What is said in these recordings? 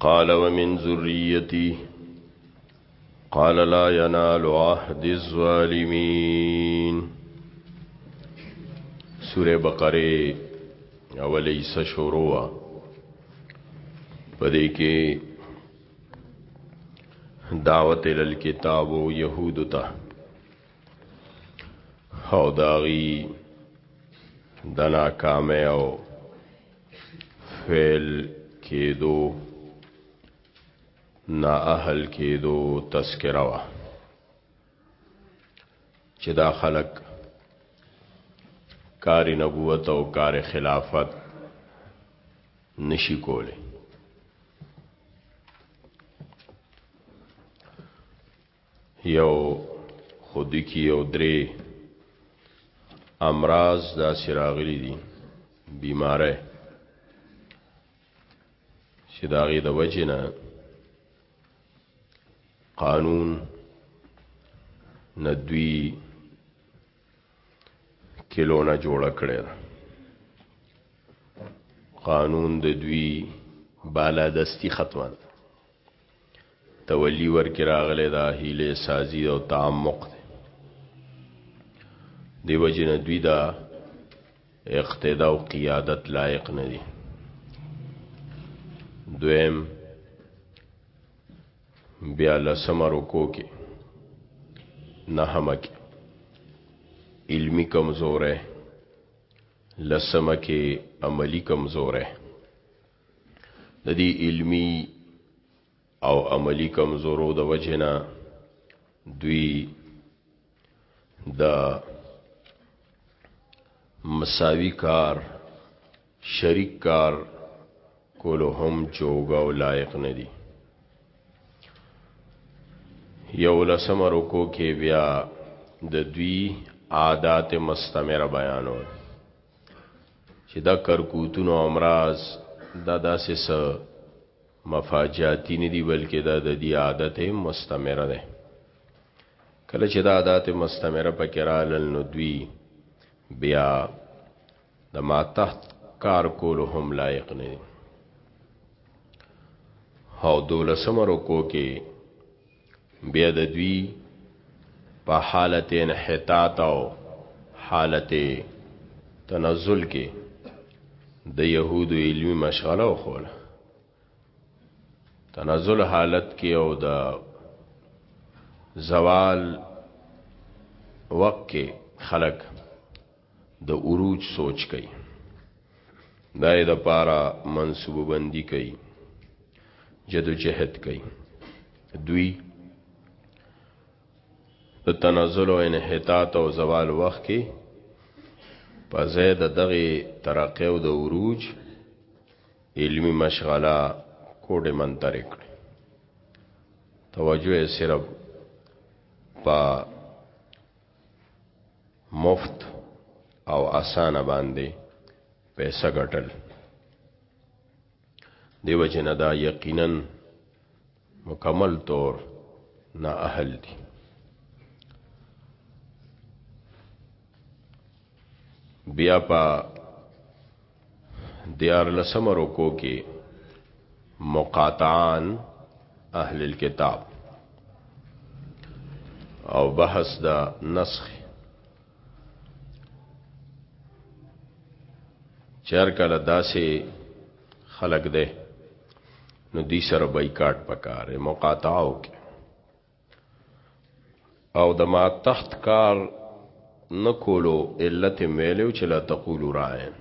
قال ومن ذريتي قال لا ينال عهد الظالمين سوره بقره اولې سه شروع پدې کې دعوت ال کتاب او يهود ته او داغي د ناکامه او فعل کېدو نا اهل کېدو تذکره وا چې دا خلک کار نبوت او کار خلافت نشي کوله یو خو دی کی یو درې امراض داسې راغلي دي بیماره چې د هغې د وجې نه قانون نه دوی کلونه جوړه کړې ده قانون د دوی بالادستی ختمه ده تولی ورکی راغلی دا حیله سازی او تعمق دی دی وجنه دوی دا اقتدا او قیادت لایق نه دی دویم بیا لسم رکو کې نهم کې علمی کمزوره لسم کې عملی کمزوره د دې علمی او عملی کمزورو د وجنه دوی د مساوی کار شریک کار کولو هم جوګه او لایق نه دي یو لسم رکو کې بیا د دوی عادت مستمر بیانول چې دا کرکوتونو امراض دا داسې څه مفاجاتی نه دی بلکې دا د دې عادت مستمره ده کله چې دا عادت مستمره پکې رالل نو دوی بیا د ما تحت کار کول هم لایق نه دي او دولسمه رکو کې بیا د دوی په حالت انحطاط او حالت تنزل کې د يهودو علمي مشغله وخوله تنزل حالت کې او د زوال وقت کې خلق د عروج سوچ کوي دا یې د پاره منصوب بندي کوي جدوجهد کوي دوی د تنزل او انحطاط او زوال وخت کې په زید دغه ترقه او د عروج علمی مشغله کوډه منتر کړ توجه صرف په مفت او اسانه باندې پیسې ګټل دیو جن دا یقینا مکمل طور نا اهل دي بیا په دیار لسم رکو کې مقاطعان اهل الكتاب او بحث دا نسخ چر کله داسې خلق ده نو دی سره بایکاټ پکاره مقاطعه وکړي او د ما تخت کار نکولو علت میلو چې لا تقولو رائن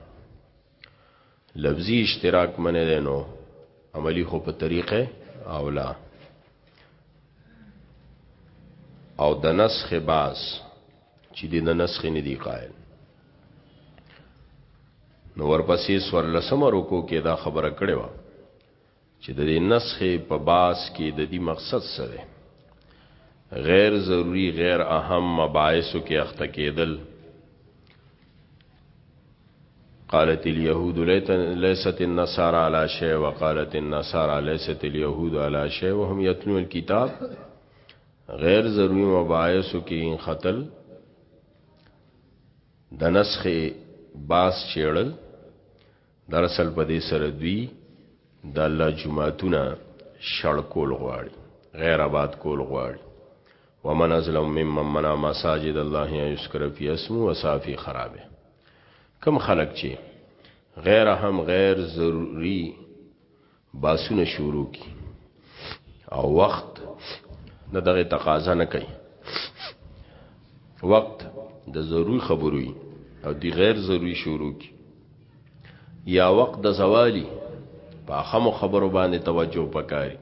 لفظی اشتراک منه دینو عملی خو په طریقه اولا او د نسخ باس چې د نسخ نه دی قائل نو ورپسې سور لسم رکو کې دا خبره کړې و چې د دې نسخ په باس کې د دې مقصد څه دی غیر ضروری غیر اهم مباحثو کې اخته کېدل قالت اليهود ليست النصارى على شيء وقالت النصارى ليست اليهود على شيء وهم يتلون الكتاب غیر ضروری مباحثو کې ان خطل د نسخ باس چېړل در اصل په دې سره دوی د الله جمعتونه شړ کول غواړي غیر آباد کول غواړي ومن ازلم ممن منع مساجد الله یذكر فی اسمه وصافی خرابه کم خلق چې غیر هم غیر ضروری باسونه شروع کی او وخت نه دغه تقاضا نه کوي وخت د ضروری خبرو او دی غیر ضروری شروع کی یا وخت د زوالی په خمو خبرو باندې توجه پکاري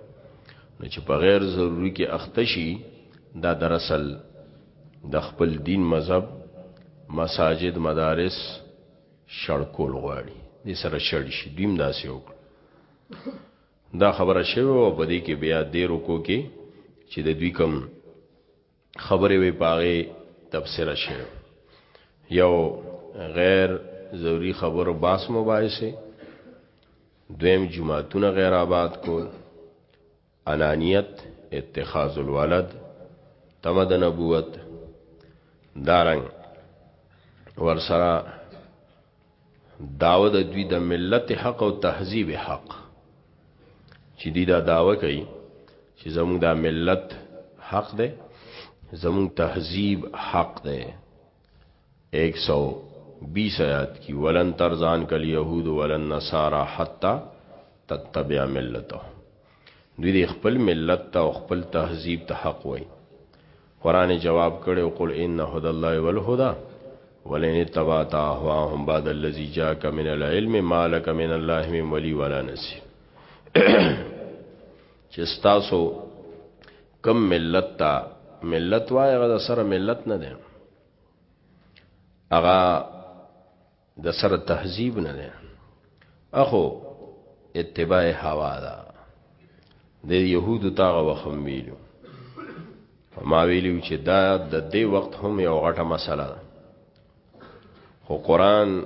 نو چې په غیر ضروری کې اختشي دا دراصل د خپل دین مذهب مساجد مدارس شړ کول غواړي دې سره شړ شي دویم داسې وکړه دا خبره شوه او په دې کې بیا دې رکو کې چې د دوی کم خبرې وي پاغه تفسیر شوه یو غیر ضروری خبرو باس مباحثه دویم جمعهتون غیر آباد کول انانیت اتخاذ الولد تمه د نبوت دارنګ ورسره داوه د دوی د ملت حق او تهذیب حق چې دی دا داوه کوي چې زموږ دا ملت حق ده زموږ تهذیب حق ده ایک سو بیس آیات کی ولن ترزان کل یهود ولن نصارا حتی تتبع ملته دوی د خپل ملت ته او خپل تهذیب ته حق وای قران جواب کړو قل ان هدى الله والهدى ولئن اتبعت اهواهم بعد الذي جاءك من العلم ما لك من الله من ولي ولا نصير چې تاسو کم ملت تا ملت وای غدا سره ملت نه ده هغه د سره تهذیب نه نه اخو اتباع هوا دا د يهودو تاغه وخم ویلو ما ویلو چې دا د دې وخت هم یو غټه مسله ده خو قران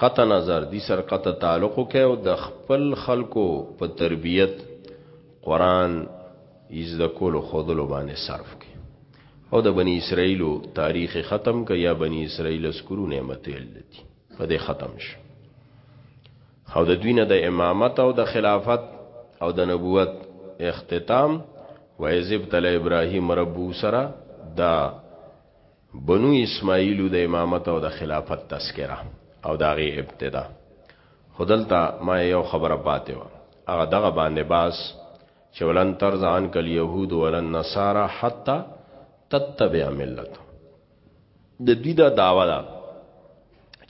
قطع نظر دی سر قطع تعلق کې او د خپل خلکو په تربیت قران یز د کول خودلو باندې صرف کې او د بنی اسرائیلو تاریخ ختم ک یا بنی اسرائیل اسکرو نعمت التی په دې ختم شي او د دوینه د امامت او د خلافت او د نبوت اختتام و ایزب تل ابراهیم ربو سرا دا بنو اسماعیل د امامت او د خلافت تذکره او داغه ابتدا خدلتا ما یو خبره پاتې و هغه دغه باندې باس چې ولن ترز عن کل يهود ولن نصارى حتا تتبع ملت د دوی دا داوا ده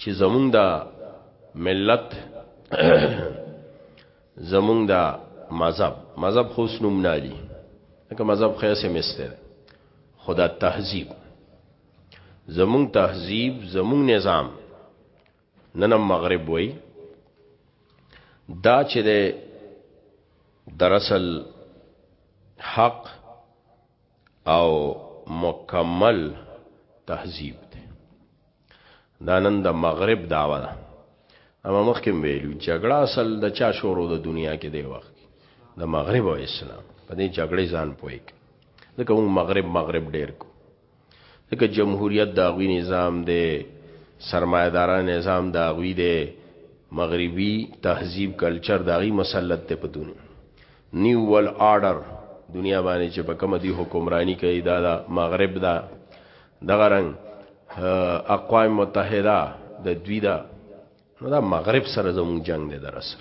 چې زمونږ دا ملت زمونږ دا مذهب مذهب خو سنوم نالي که مذهب خیسه مسته خدا تهذیب زمون تهذیب زمون نظام نن مغرب وای دا چې ده دراصل حق او مکمل تهذیب ده دا نن د مغرب داوا ده اما مخکې ویلو جګړه اصل د چا شورو د دنیا کې دی وخت د مغرب او اسلام په دې جګړې ځان پويک ځکه موږ مغرب مغرب ډیر کو ځکه جمهوریت دا غوی نظام دی سرمایداران نظام دا غوی دی مغربي تهذیب کلچر دا غي مسلط ته په دنیا نیو ول آرډر دنیا باندې چې په کوم دی حکمرانی کوي دا, دا مغرب دا دغه رنګ اقوام متحده د دوی دا نو دا مغرب سره زموږ جنگ دی در اصل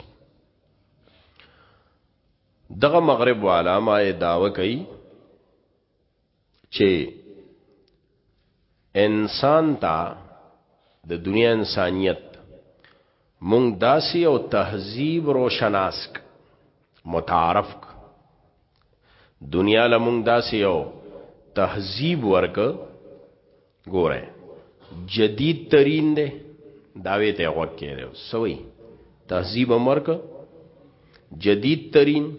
دغه مغرب والا ما داوا کوي چې انسان ته د دنیا انسانیت مونږ داسي او تهذیب روشناسک متعارف ک دنیا لمونږ داسې یو تهذیب ورک ګوره جدید ترین دی داوی ته غوږ کړي سوی تهذیب مرک جدید ترین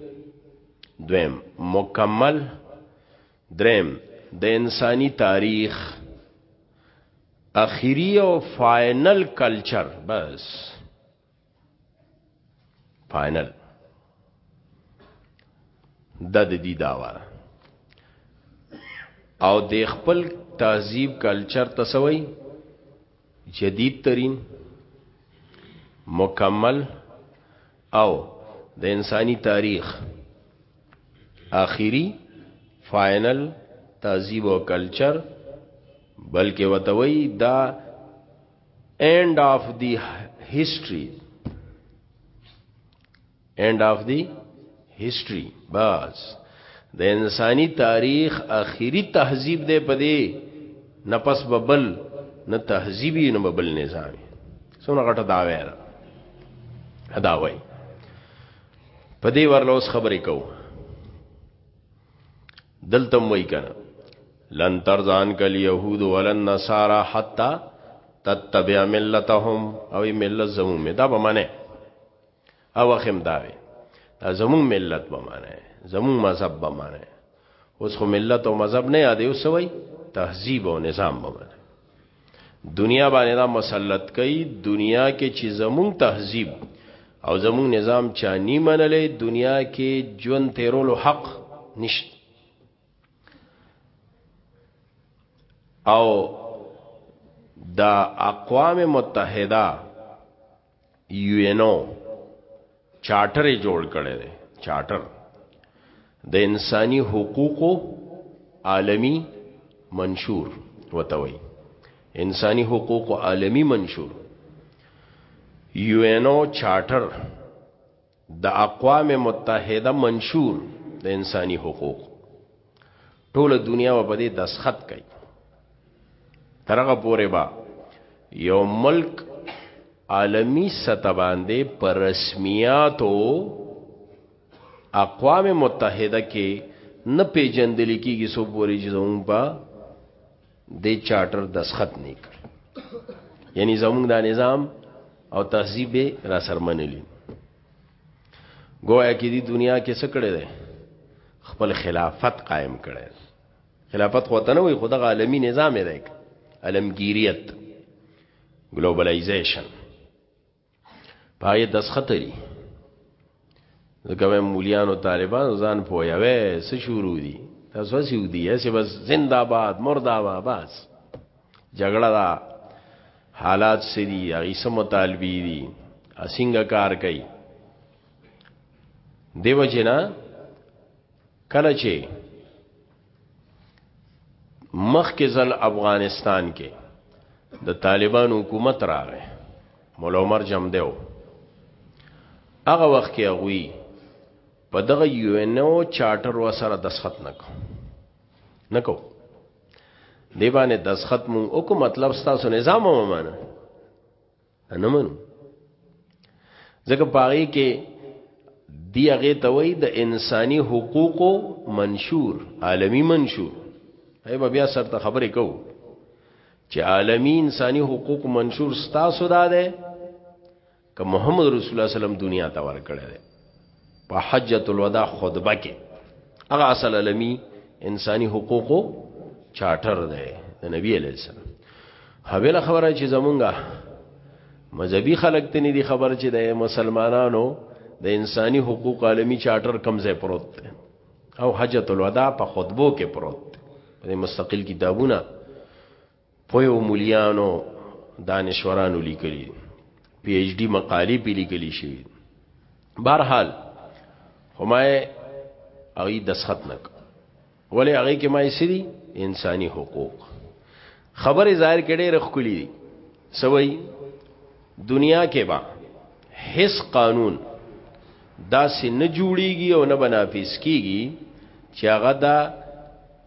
دویم مکمل دریم د انساني تاریخ اخیری او فائنل کلچر بس فائنل دا د دې داوا او د خپل تهذیب کلچر تسوي جدید ترین مکمل او د انساني تاریخ آخري فائنل تهذیب او کلچر بلکې وتوي دا اینڈ آف دی ہسٹری اینڈ آف دی ہسٹری بس د انساني تاریخ اخیری تهذیب دی په دې نفس ببل نه تهذیبی نه ببل نظام سونه غټه داوی ده ادا وای په دې ورلوس خبرې کوو دلته وای کنه لن ترزان کل يهود ولن نصارى حتا تتبع ملتهم او ملت زمو می دا به منه او خم داوي دا زمو ملت به منه زمو مذهب به منه اوس خو ملت او مذهب نه یادې اوس وای تهذیب او نظام به منه دنیا باندې دا مسلط کوي دنیا کې چې زمون تهذیب او زمون نظام چا نی منلې دنیا کې ژوند تیرولو حق نشته او دا اقوام متحده یو ان او چارټر جوړ کړی دی چارټر د انساني حقوقو عالمی منشور وتوي انساني حقوق عالمی منشور یو ان او چارټر د اقوام متحده منشور د انساني حقوق ټول دنیا په دې دسخط کوي ترغه پورې با یو ملک عالمی سطح باندې پر رسمیاتو اقوام متحده کې نه پیجندل کیږي سو پوری چې زموږ په د چارټر دسخط نه کړ یعنی زمونږ دا نظام او تهذیب را سرمنلی گویا کې دی دنیا کې څه کړی دی خپل خلافت قائم کړی خلافت خو ته نه وي خدغه عالمی نظام دی علمگیریت ګلوبلایزیشن پای دسخط لري ځکه وای مولیانو طالبان ځان پویوي څه شروع دي تاسو سی ودی اسی بس زنده باد مرده آباد بس جګړه دا حالات سری هغه سم مطالبي دي اسنګ کار کوي دیو جنا کله چې مخکې ځل افغانستان کې د طالبان حکومت راغی مولا عمر جام دیو هغه وخت کې غوي په دغه یو ان او چارټر وسره دسخط نکو نکو دی باندې دسخط مون او کو مطلب ستاسو نظام ومانه نه منو ځکه پاره کې دی هغه ته وای د انساني حقوقو منشور عالمی منشور هي بیا سر ته خبرې کو چې عالمی انساني حقوق منشور ستاسو دا ده که محمد رسول الله صلی الله علیه وسلم دنیا ته ورکړی په حجۃ الوداع خطبه کې هغه اصل علمی انساني حقوقو چارټر دی د نبی علی السلام حویل خبره چې زمونږه مذهبي خلک ته نه دي خبر چې د مسلمانانو د انساني حقوق عالمی چارټر کمزې پروت دی او حجۃ الوداع په خطبو کې پروت دی مستقل کتابونه پویو مليانو دانشورانو لیکلي پی ایچ ډی مقالې پی لیکلي شي بهرحال همای اغي دسخط نک ولې هغه کې ما سری انساني حقوق خبره ظاهر کړي رخکلی دي سوي دنیا کې با هیڅ قانون دا سي نه جوړيږي او نه بنافس کیږي چې هغه دا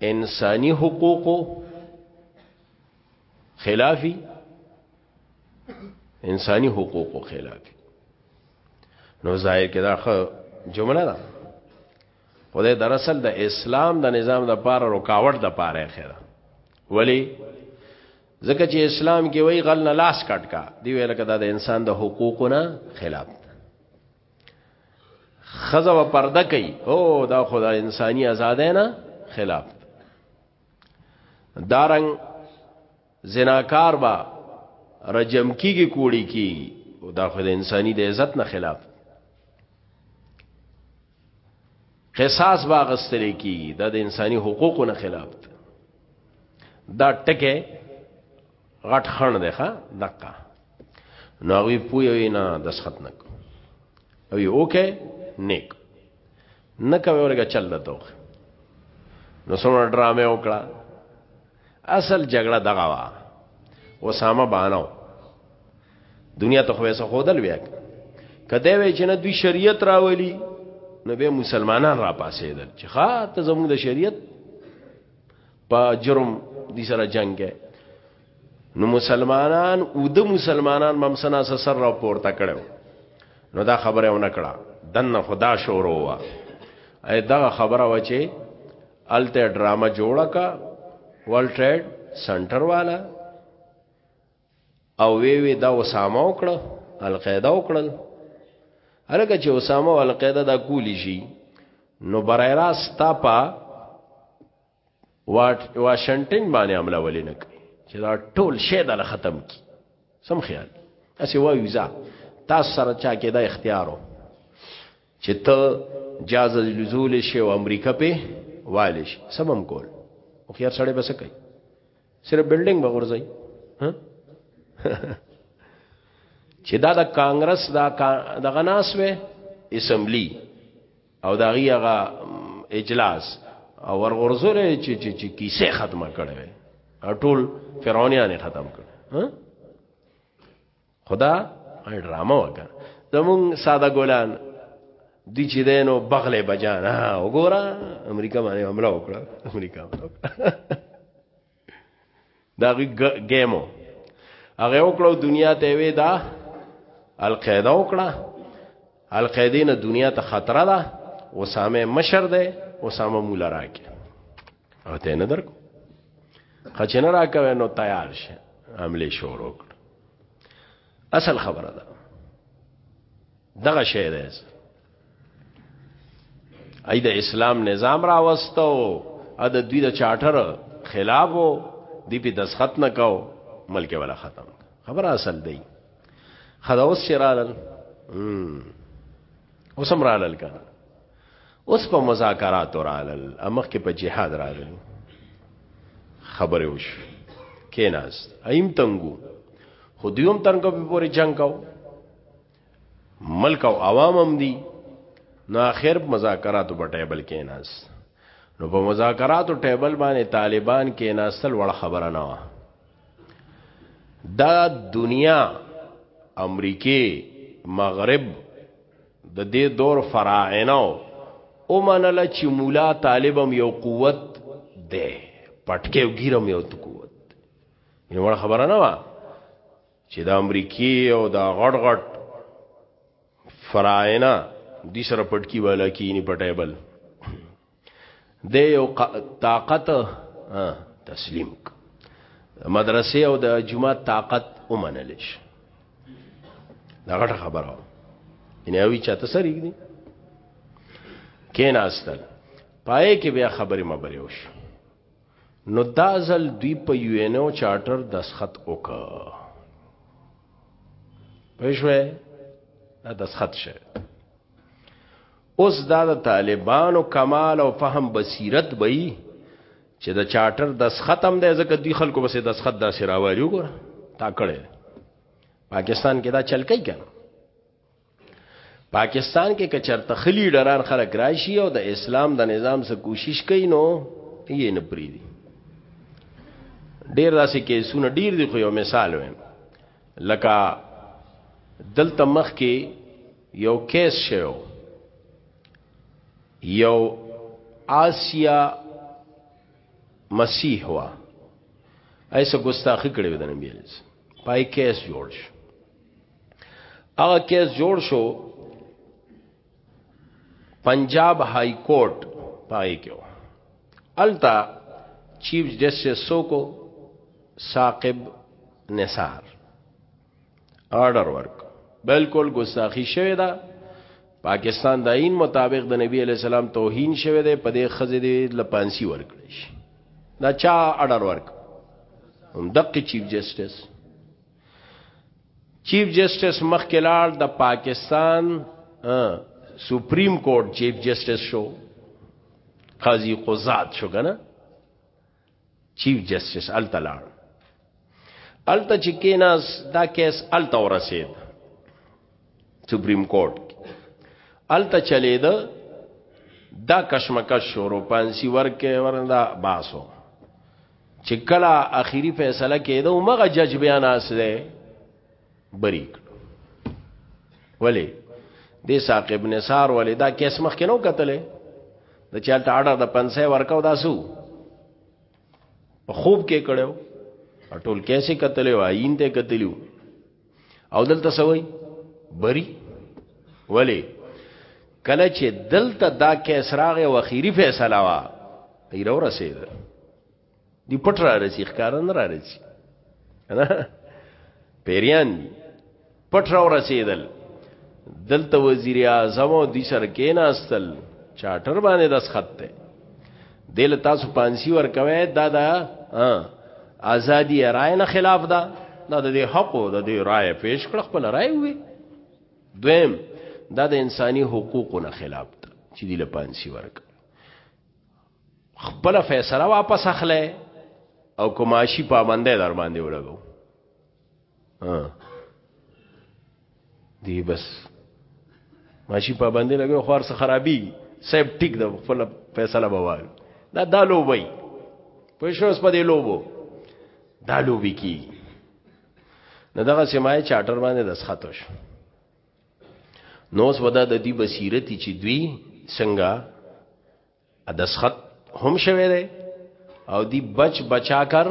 انسانی حقوقو خلافی انسانی حقوقو خلافی نو ظاهر کې دا خو جمله ده خدای دراصل د اسلام د نظام د پاره رکاوټ د پاره خیره ولی ځکه چې اسلام کې وای غل نه لاس کټکا دی ویل کدا د انسان د حقوقو نه خلاف خزه و پرده کوي او دا خدا انساني آزادۍ نه خلاف دارنګ زناکار با رجم کیږي کوړی کیږي او دا خو د انساني د عزت نه خلاف قصاص با غستل کیږي دا د انساني حقوقو نه خلاف دا ټکه غټ خند دی ښا دقه نو هغه پوی نه دسخط نک او اوکه نیک نه کوي ورګه چل دته نو څومره ډرامه وکړه اصل جګړه دغه وا اسامه بانو دنیا ته خو وسه خودل ویا کده وی چې نه دوی شریعت راولي نو به مسلمانان را پاسېدل چې ښا ته زموږ د شریعت په جرم دي سره جنگ ہے نو مسلمانان او د مسلمانان ممسنا سر را پورته کړو نو دا خبره ونه کړه دنه خدا شورو وا اې دا خبره و چې الته ډرامه جوړه کا ورلد ټریډ سنټر والا او وی وی دا اسامه وکړه القاعده وکړل هرګه چې اسامه او القاعده دا کولی شي نو برای راست تا په واشنگټن باندې عمله ولې نه کوي چې دا ټول شی دل ختم کی سم خیال اسی وایو ځا تاسو سره چا کې دا اختیارو چې ته جاز لزول شي او امریکا په والش سمم کول او خیر سره بس کوي صرف بلډینګ بغورځي ها چې دا د کانګرس دا دغه ناس وې اسمبلی او دا غي هغه اجلاس او ورغورزول چې چې چې کیسه ختمه کړي وي ټول فرعونیان ختم کړي ها خدا ډرامه وکړه زمون ساده ګولان دی چې دینو بغله بجان ها وګوره امریکا باندې حمله وکړه امریکا دا گیمو هغه وکړو دنیا ته وی دا القاعده وکړه القاعده نه دنیا ته خطر ده اسامه مشر ده اسامه مولا راکه او ته نه درکو خچنه راکوي نو تیار شه عملی شروع کړ اصل خبره ده دغه شی ده اې د اسلام نظام راوستو ا د دوی د چارټر خلاف وو دی په دسخط نه کاو ملک ولا ختم خبر اصل دی خدا اوس شرالل اوس هم رالل کنه اوس په مذاکرات رالل امخ کې په جهاد راغلی خبره وش کیناس ایم تنګو خو دیوم تنګو په پورې جنگ کو ملک او عوام هم دي نو اخر مذاکرات په ټیبل کیناس نو په مذاکرات او ټیبل باندې طالبان کیناسل وړ خبره نه و دا دنیا امریکای مغرب د دې دور فراعنه ومنله چې مولا طالبم یو قوت دی پټکه او ګیرم یو قوت یې وړ خبره نه و چې د امریکای او د غړ غړ فراعنه د سره پټکی والا کینی پټیبل د یو طاقت تسلیم مدرسې او د جمعه طاقت ومنل شي دا غټه خبره و ان اوی چاته سره یګني کین استل پای کې بیا خبرې مبرې وش نو دا ځل دوی په یو ان او چارټر دسخط وکا پښوی دا دسخط شه اوس دا د طالبانو کمال او فهم بصیرت بئی چې د چارټر د ختم دی ځکه دی خلکو بسې د خط داسې راوړي وګوره تا کړی پاکستان کې دا چل کوي کنه پاکستان کې کچرته خلی ډران خلک راشي او د اسلام د نظام سره کوشش کوي نو یې نه پریدي ډیر داسې کیسونه ډیر دی خو یو مثال وایم لکه دلته مخ کې یو کیس شو یو آسیا مسیح وا ایسه ګستاخی کړی و د نبی علیس پای کیس جوړ شو هغه کیس جوړ شو پنجاب های کورټ پای کېو التا چیف جسټس سوکو ثاقب نثار آرډر ورک بالکل ګستاخی شوی دا پاکستان د عین مطابق د نبی علی السلام توهین شوی دی په دې خزې دی لپانسی ورکړي شي دا چا آرډر ورک هم دقه چیف جسټس چیف جسټس مخکلار د پاکستان سپریم کورټ چیف جسټس شو قاضی قضات شو کنه چیف جسټس الته لاړ الته چې کیناس دا کیس الته ورسید سپریم کورټ الته چلید دا کشمکش شروع پانسی ورکه ورندا باسو چې کله اخیری فیصله کېده او مغه جج بیا ناس دی بری کړو ولی د ثاقب نثار ولی دا کیس مخ کې نو کتلې د چالت اړه د پنځه ورکاو داسو په خوب کې کړو ټول کیسې کتلې واین ته کتلو او دلته سوي بری ولی کله چې دلته دا کیس راغې وخیری فیصله وا ایرو رسید دی پټ را رسی ښکارا نه را رسی نه پیریان دی پټ را رسیدل دلته وزیر اعظم او دی سر کې ناستل چارټر باندې داس خط ته دل تاسو پانسی ور کوي دا دا ازادي رائے نه خلاف ده دا د حق او د رائے پیش کړ خپل رائے وي دویم دا د انساني حقوقو نه خلاف ده چې دی له پانسی ورک خپل فیصله واپس اخلي او کوماشي پابندې در باندې ولګو ها دی بس ماشي پابندې لګو خور سره خرابي سیب ټیک د خپل فیصله بوال دا دالو وای په شوس په دې لوبو دالو وکی نه دغه سمای چارټر باندې دسخط وشو نوس ودا د دې بصیرتی چې دوی څنګه ادسخط هم شوه دی او دی بچ بچا کر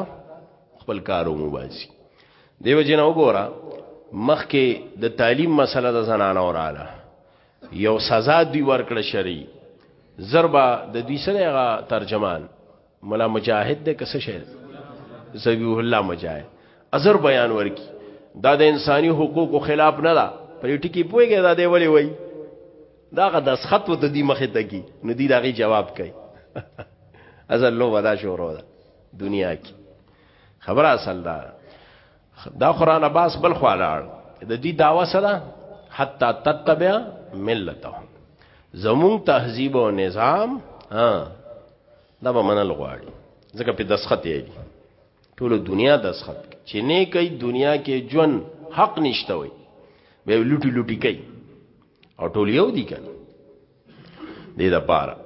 خپل کارو مبازي دیو جن وګوره مخکې د تعلیم مسله د زنانه وراله یو سزا دی ورکړه شری ضربه د دوی سره غا ترجمان ملا مجاهد ده که څه شی ذبیح الله مجاهد ازر بیان ورکی دا د انساني حقوقو خلاف نه ده په دې ټکی پوهیږي دا دی ولی وای دا غ د خط وته دی مخه ته کی نو دی داغي جواب کوي ازل لو ودا شروع ده دنیا کې خبره اصل ده دا قران عباس بل خو لاړ د دې داوا سره حتا تتبع ملتهم زمون تهذیب او نظام ها دا به منل غواړي ځکه په دسخط یې ټول دنیا دسخط چې نه کوي دنیا کې ژوند حق نشته وي به لوټي لوټي کوي او ټول یو دي کنه دې دا پاره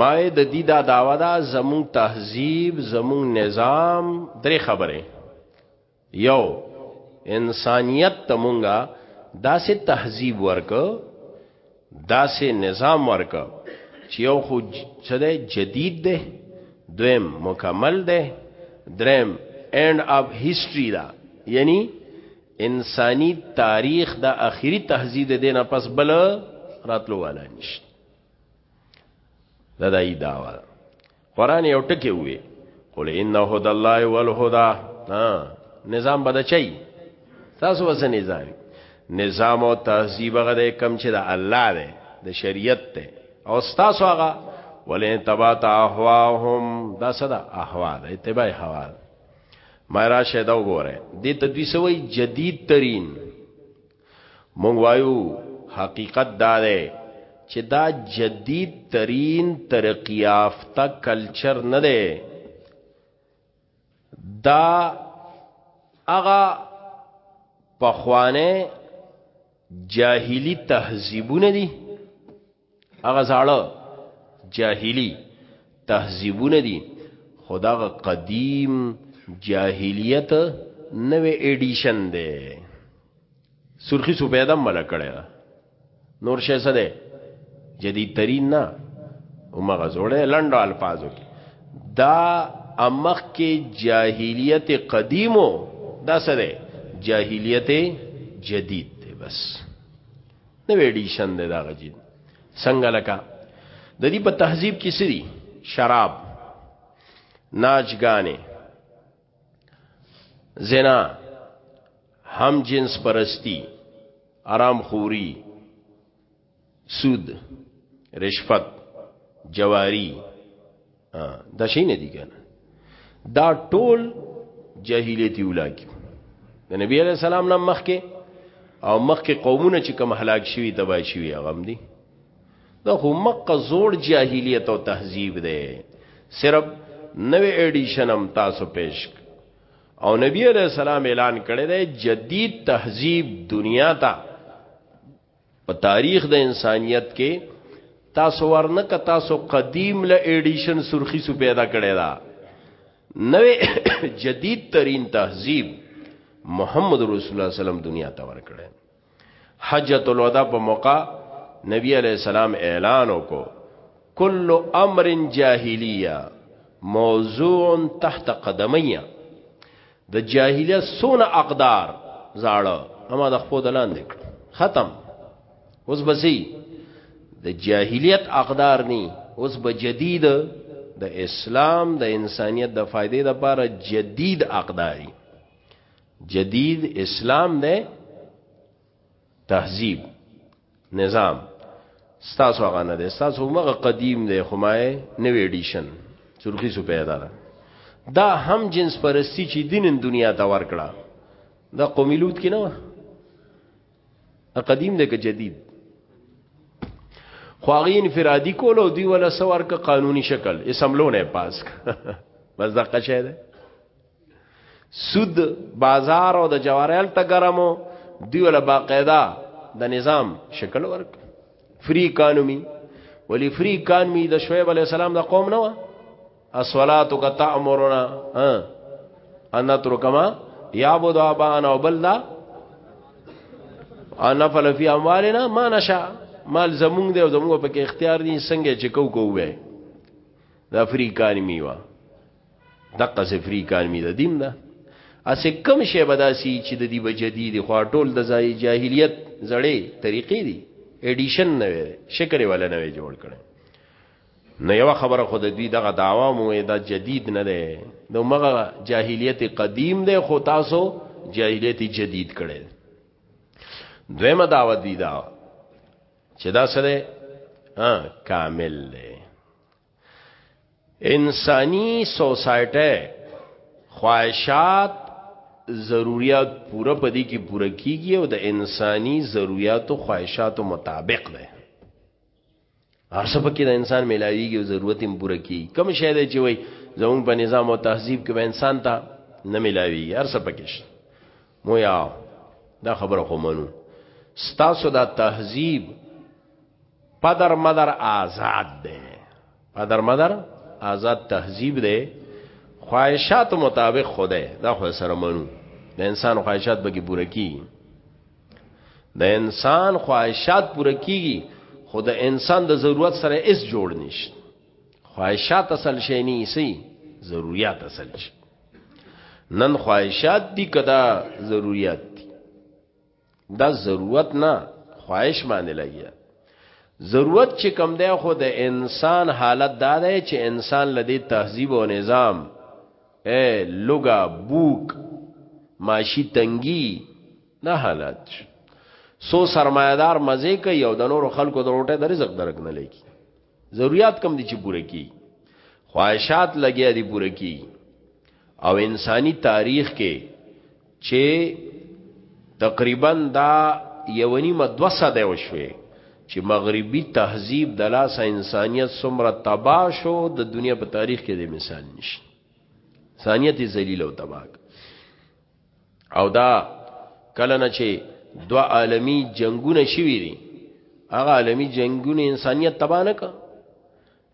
ما د دې دا داوا دا زمون تهذیب زمون نظام درې خبره یو انسانیت ته مونږه داسې تهذیب ورک داسې نظام ورک چې یو خو چده جدید ده دویم مکمل ده دریم اینڈ اف هیستری دا یعنی انسانی تاریخ دا اخیری تهذیب دینه پس بل راتلو والا نشته دا دای داوا قران یو ټکی وی قل ان هدى الله والهدى ها نظام بد چي تاسو وسه نظام نظام او تهذیب غره کم چې د الله دی د شریعت ته او تاسو هغه ولې تبات احواهم دا صدا احوا د اتباع حوا ما را شه دا وګوره دې ته دوی سوې جدید ترين موږ وایو حقیقت دا دی چې دا جدید ترین ترقی یافته کلچر نه دی دا هغه پخوانه جاهلی تهذیبونه دي هغه زاړه جاهلی تهذیبونه دي خداغه قدیم جاهلیت نوې ایډیشن دی سرخی سو پیدا مل کړی نور شې څه دی جدید ترین نه اومغه جوړه لنډو الفاظو کې دا امخ کې جاهلیت قدیمو دا سره جاهلیت جدید دی بس نو ایډیشن دی دا غجید څنګه لکه د دې په تهذیب کې سری شراب ناچګانې زنا هم جنس پرستی آرام خوری سود رشفت جواری دا شي نه دي کنه دا ټول جاهلیت ولاګي د نبی علی السلام نام مخکې او مخکې قومونه چې کوم هلاک شوي تبا شوي هغه هم دي دا خو مکه زوړ جاهلیت او تهذیب دی صرف نوې ایډیشن هم تاسو پیش او نبی علیہ السلام اعلان کړی دی جدید تهذیب دنیا ته په تاریخ د انسانیت کې تاسو ورنه ک تاسو قدیم له ایډیشن سرخی سو پیدا کړی دا نوې جدید ترین تهذیب محمد رسول الله سلام دنیا ته ورکړی حجۃ الوداع په موقع نبی علیہ السلام اعلان وکړو کل امر جاهلیه موضوع تحت قدمیه د جاهلیت سونه اقدار زاړه اما د خپل دلان دې ختم اوس بسی د جاهلیت اقدار ني اوس به جدید د اسلام د انسانیت د فائدې لپاره جدید اقداري جدید اسلام دی تهذیب نظام ستاسو هغه نه دی ستاسو مغه قدیم دی خو ما نوې ایډیشن چورکی سو پیدا ده دا هم جنس پرستی چې دین دنیا ته ورکړه دا قومي لوت کې نه و قدیم دی که جدید خو هغه انفرادي کول او دی ولا سوار که قانوني شکل اسمبلونه پاس بس دا قشه ده سود بازار او د جواریال ته ګرمو دی ولا باقاعده د نظام شکل ورک فری اکانومی ولی فری اکانومی د شعیب علی السلام د قوم نه و اصلاتو کا تامرنا ان ترکما یعبد ابانا وبلدا انا فل فی اموالنا ما نشا مال زمونږ دی او زمونږ په کې اختیار دي څنګه چې کو کو وې د افریقا نیمه دقه سه فری کارمی د دیم ده اسه کم شی بداسي چې د دې بجدید خو ټول د ځای جاهلیت زړې طریقې دي اډیشن نه وي شکر ولا نه وي جوړ کړي نو یو خبره خود دوی دغه داوا مو دا جدید نه ده نو مغه جاهلیت قدیم ده خو تاسو جاهلیت جدید کړي دویمه دعوت دی دا چې دا سره کامل ده انسانی سوسایټه خواهشات ضرورت پوره پدې کې پوره کیږي او د انساني ضرورت او خواهشاتو مطابق ده ارسه پکې د انسان ملاویږي او ضرورت هم پوره کیږي کوم شی دی چې وای زموږ په نظام او تهذیب کې به انسان ته نه ملاویږي ارسه پکې شته مو یا دا خبره خو منو ستاسو دا تهذیب پدر مدر آزاد دی پدر مدر آزاد تهذیب دی خواهشات مطابق خوده دا خو سره منو د انسان خواهشات به پوره کیږي د انسان خواهشات پوره کیږي خو د انسان د ضرورت سره اس جوړ نشي خواهشات اصل شي نه سي ضرورت اصل شي نن خواهشات دي کدا ضرورت دا ضرورت نه خواهش باندې لګیا ضرورت چې کم دی خو د انسان حالت دا دی چې انسان لدی تهذیب او نظام اے لوګا بوک ماشی تنګي نه حالت سو سرمایدار مزه کوي او د نورو خلکو د روټه د رزق درک نه لګي ضرورت کم دي چې پوره کی خواهشات لګیا دي پوره کی او انساني تاریخ کې چې تقریبا دا یونی مدوه صده وشوي چې مغربي تهذیب د لاس انسانيت سمره تباہ شو د دنیا په تاریخ کې د مثال نشي انسانيت ذلیل او تباہ او دا کله نه چې دوا عالمی جنگونه شوي دي هغه عالمی جنگونه انسانیت تبا نه کړ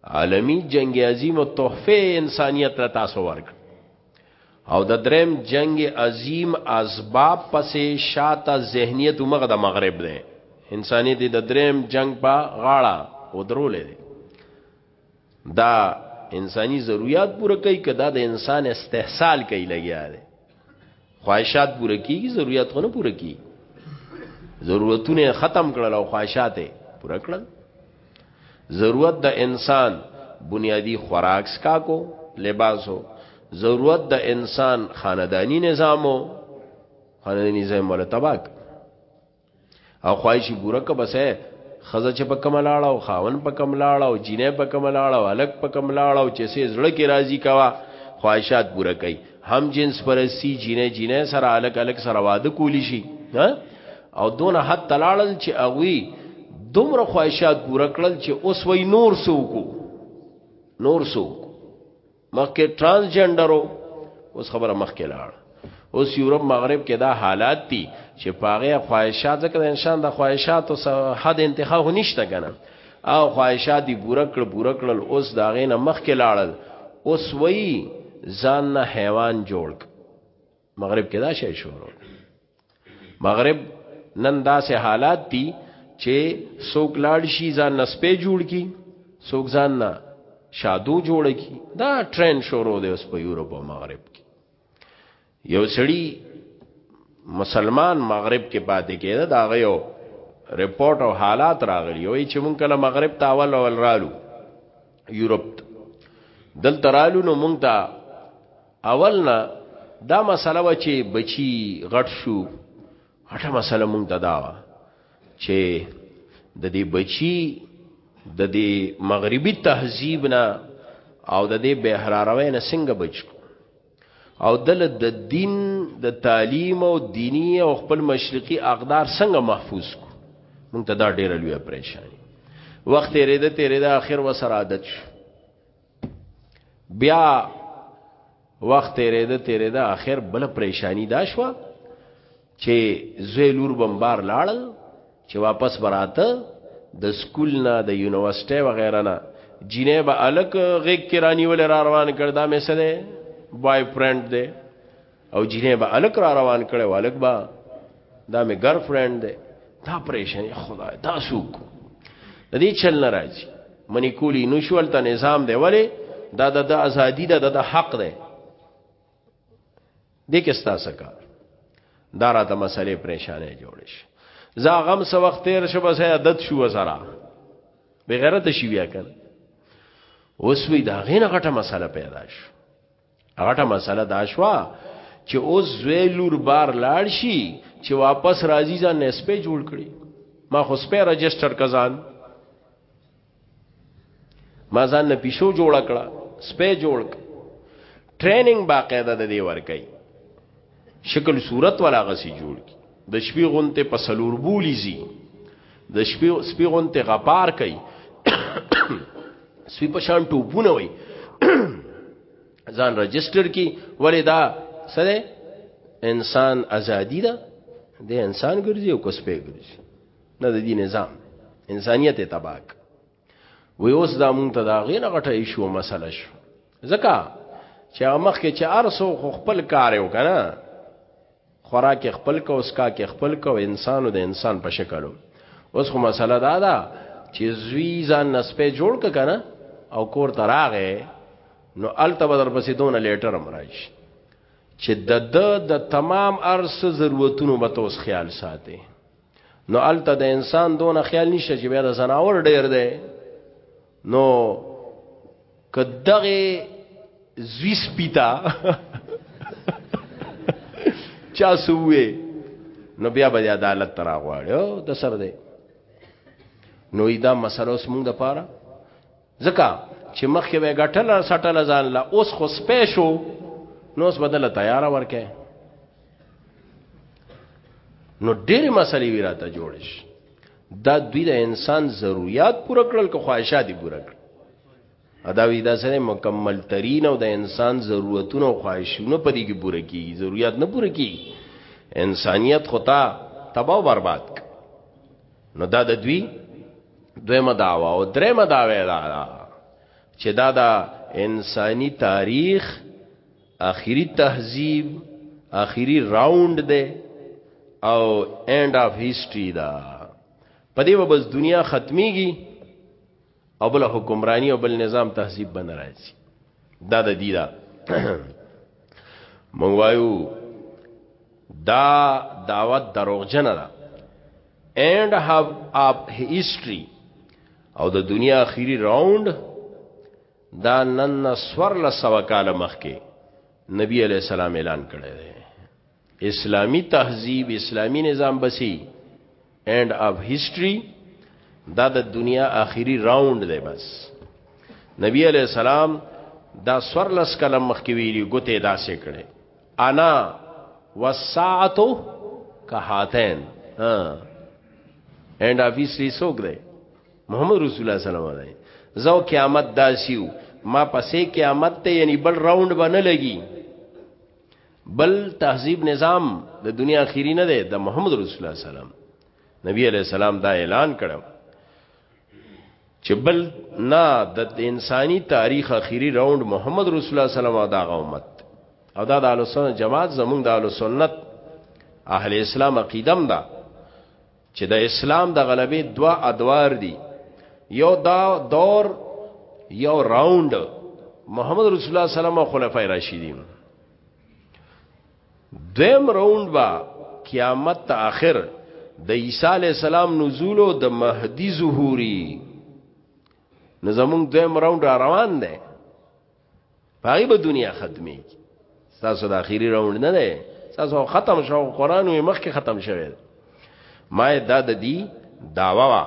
عالمی جنگ عظیم او تحفه انسانیت ته تاسو ورک او د دریم جنگ عظیم اسباب پسې شاته ذهنیت مغه د مغرب دی انسانیت د دریم جنگ په غاړه ودرولې دی دا انساني ضرورت پوره کوي کدا د انسان استحصال کوي لګیا دی خواهشات پوره کیږي ضرورت خو نه پوره کیږي ضرورتونه ختم کړل او خواهشات پوره کړل ضرورت د انسان بنیادی خوراک سکا کو لباسو ضرورت د انسان خاندانی نظامو خاندانی نظام ولا تباک او خواهش پوره ک بس ہے خزه چې په کم لاړه او خاون په کم لاړه او جینې په کم لاړه او الک په کم لاړه او چې سې زړه کې راضي کوا خواهشات پوره کوي هم جنس پرستی جینې جینې سره الک الک سره واده کولی شي او دون حد تلاړل چې اغوي دومره خواهشات پوره کړل چې اوس وای نور سوکو نور سوکو مخکې ترانسجندرو اوس خبره مخکې لاړ اوس یورپ مغرب کې دا حالات دي چې پاغه خواهشات ځکه د انسان د خواهشات او حد انتها هو نشته کنه او خواهشات دی پورا کړ پورا کړل اوس دا غې نه مخ کې لاړل اوس وی ځان نه حیوان جوړ مغرب کې دا شی شروع مغرب نن داسې حالات دي چې څوک لاړ شي ځان نسپې جوړ کی څوک ځان نه شادو جوړ کی دا ټرین شروع دی اوس په یورپ او مغرب کې یو سړی مسلمان مغرب کې پاتې کېده دا غيو رپورت او حالات راغلی وي چې مونږ کله مغرب ته اول اول رالو یورپ دل ترالو نو مونږ ته اولنا دا مسله و چې بچی غټ شو غټه مسله مونږ ته دا و چې د دې بچی د دې مغربي تهذیب نه او د دې بهراروي نه څنګه بچو او دل د دین د تعلیم او دینی او خپل مشرقي اقدار څنګه محفوظ کو مونږ ته دا ډیره لوی پریشانی وخت یې رده تیرې دا اخر وسره عادت شو بیا وخت تیرې ده تیرې ده اخر بل پریشانی دا شو چې زوی لور بمبار لاړل چې واپس براته د سکول نه د یونیورسيټي وغیرہ نه جینې به الک غیګ کرانی ول را روان کړ دا مې سره بای فرند دی او جینې به الک را روان کړي والک با دا مې ګر فرند دی دا پریشان خدای دا سوق د دې چل نه راځي منی کولی نو شول ته نظام دی ولی دا د ازادي دا د حق دی د کې ستا سکا دا راته مسلې پریشانې جوړې شي زا غم سو وخت تیر شو بس عادت شو زرا بغیرت شي بیا کړ اوس وی دا غینه غټه مسله پیدا شو غټه مسله دا شوا چې اوس زوی لور بار لاړ شي چې واپس راځي ځان نسبه جوړ کړي ما خو سپه رجستر کزان ما ځان نه پیشو جوړ کړه سپه جوړ ک ټریننګ باقاعده د دې ور کوي شکل صورت ولا غسی جوړ کی د شپې غونته په سلور بولی زی د شپې سپې غونته غپار کوي سپې په شان ټوپونه وي ځان رجستر کی ولې دا سره انسان ازادي ده د انسان ګرځي او کوسپې ګرځي نه د دې نظام انسانيت تباک وی اوس دا مونږ ته دا غینه غټه ایشو مسله شو ځکه چې هغه مخ کې چې ارسو خو خپل کار یو کنه خوراک خپل کو اوس کا کې خپل کو انسانو د انسان په شکلو اوس خو مسله دا ده چې زوی ځان نسپه جوړ ک کنه او کور تراغه نو الته بدر پسې دون لیټر مرایش چې د د تمام ارس ضرورتونو به توس خیال ساتي نو الته د انسان دون خیال نشته چې بیا د زناور ډیر دی نو کدغه زوی سپیتا چا سوې نو بیا به عدالت تر غواړي د سر دی نو دا مسله اوس موږ د پاره ځکه چې مخکې وې غټل سټل ځان لا اوس خو سپې شو نو اوس بدله تیار ورکه نو ډېر مسلې وی راته جوړ شي دا دوی د انسان ضرورت پوره کړل که خواهشات یې پوره کړل اداوی دا سره مکمل ترین او د انسان ضرورتونه او خواهشونه په دې کې پوره کیږي ضرورت نه پوره کیږي انسانیت خطا تباہ و برباد نو دا د دوی دویمه دعوا او دریمه دعوا دا چې دا دا انساني تاریخ اخیری تهذیب اخیری راوند دی او اینڈ اف هیستوري دا په دې وبس دنیا ختميږي او بل حکمرانی او بل نظام تهذیب بن راځي دا د دې دا مونږ وایو دا دعوت دروغجن ده and have of history او د دنیا اخیری راوند دا نن سور لسو کال مخکې نبی علیہ السلام اعلان کړی دی اسلامی تهذیب اسلامی نظام بسی اینڈ اف هیستوري دا د دنیا آخري راوند دی بس نبی علیہ السلام دا سورلس کلم مخکې ویلی ګوته داسې کړي انا والساعتو کهاتین ها اینڈ آفیس ری سوک دی محمد رسول الله صلی الله علیه وسلم زو قیامت داسیو ما پسې قیامت ته یعنی بل راوند باندې لګي بل تهذیب نظام د دنیا اخیری نه دی د محمد رسول الله صلی الله علیه وسلم نبی علیہ السلام دا اعلان کړو چې بل نه د انساني تاریخ اخیری راوند محمد رسول الله صلی الله علیه وسلم امت او دا د اهل سنت جماعت زمونږ د اهل سنت اهل اسلام عقیدم ده چې د اسلام د غلبې دوا ادوار دي یو دا دور یو راوند محمد رسول الله صلی الله علیه وسلم خلفای راشدین دیم راوند با قیامت تا آخر د عیسی علی السلام نزول او د مهدی ظهوری نو زمونږ دیم راوند را روان دی پای به دنیا ختمي تاسو د اخیری راوند نه دی تاسو ختم شو قران مخکې ختم شوه ما دا د دی داوا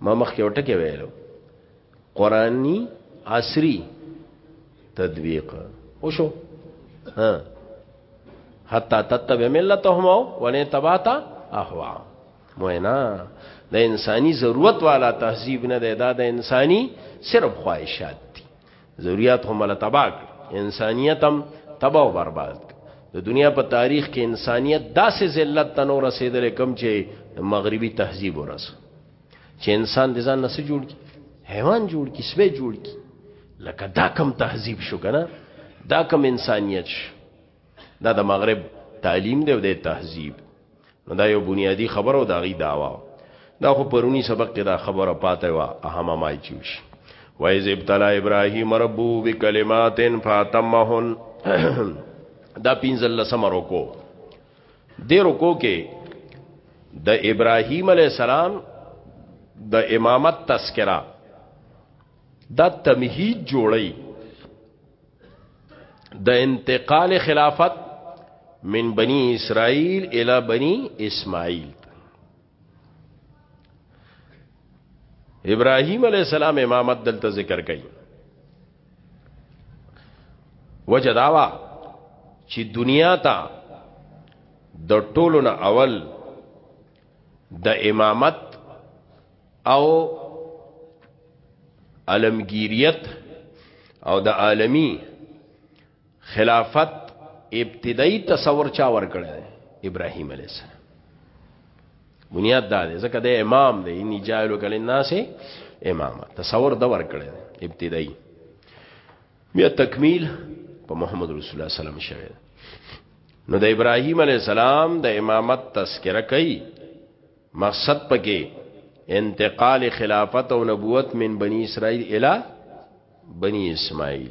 ما مخ کې وټکه ویلو قرآنی عصری تدویق وشو ها حتا تتبع ملتهم او ولې تباتا احوا موینا د انساني ضرورت والا تهذیب نه دی دا د انساني صرف خواهشات ذریات هم ول تباک انسانیت هم تبا او برباد د دنیا په تاریخ کې انسانیت داسې ذلت ته نو رسیدل کم چې مغربي تهذیب ورس چې انسان د ځان نس جوړ کی حیوان جوړ کی سوی جوړ کی لکه دا کم تهذیب شو کنه دا کم انسانیت شو دا د مغرب تعلیم دی او د تهذیب نو دا یو بنیادی خبر او دا غي داوا دا خو پرونی سبق کې دا خبره پاتې وا اهمه مای چوش وایز ابتلا ابراهیم ربو بکلمات فاتمهن دا پینځل لسم رکو د رکو کې د ابراهیم علی السلام د امامت تذکرہ دا تمهید جوړی د انتقال خلافت من بنی اسرائیل الی بنی اسماعیل ابراهیم علی السلام امامت دلته ذکر کړي وجداوا چې دنیا ته د ټولو نه اول د امامت او علمگیریت او د عالمی خلافت ابتدایي تصور چا ور کړی ابراهیم علیه السلام بنیاد دا دی ځکه د امام دی ان جاهل کل الناس امام تصور دا ور کړی ابتدایي بیا تکمیل په محمد رسول الله صلی الله علیه وسلم شوی نو د ابراهیم علی السلام د امامت تذکرہ کوي مقصد پکې انتقال خلافت او نبوت من بنی اسرائیل الی بنی اسماعیل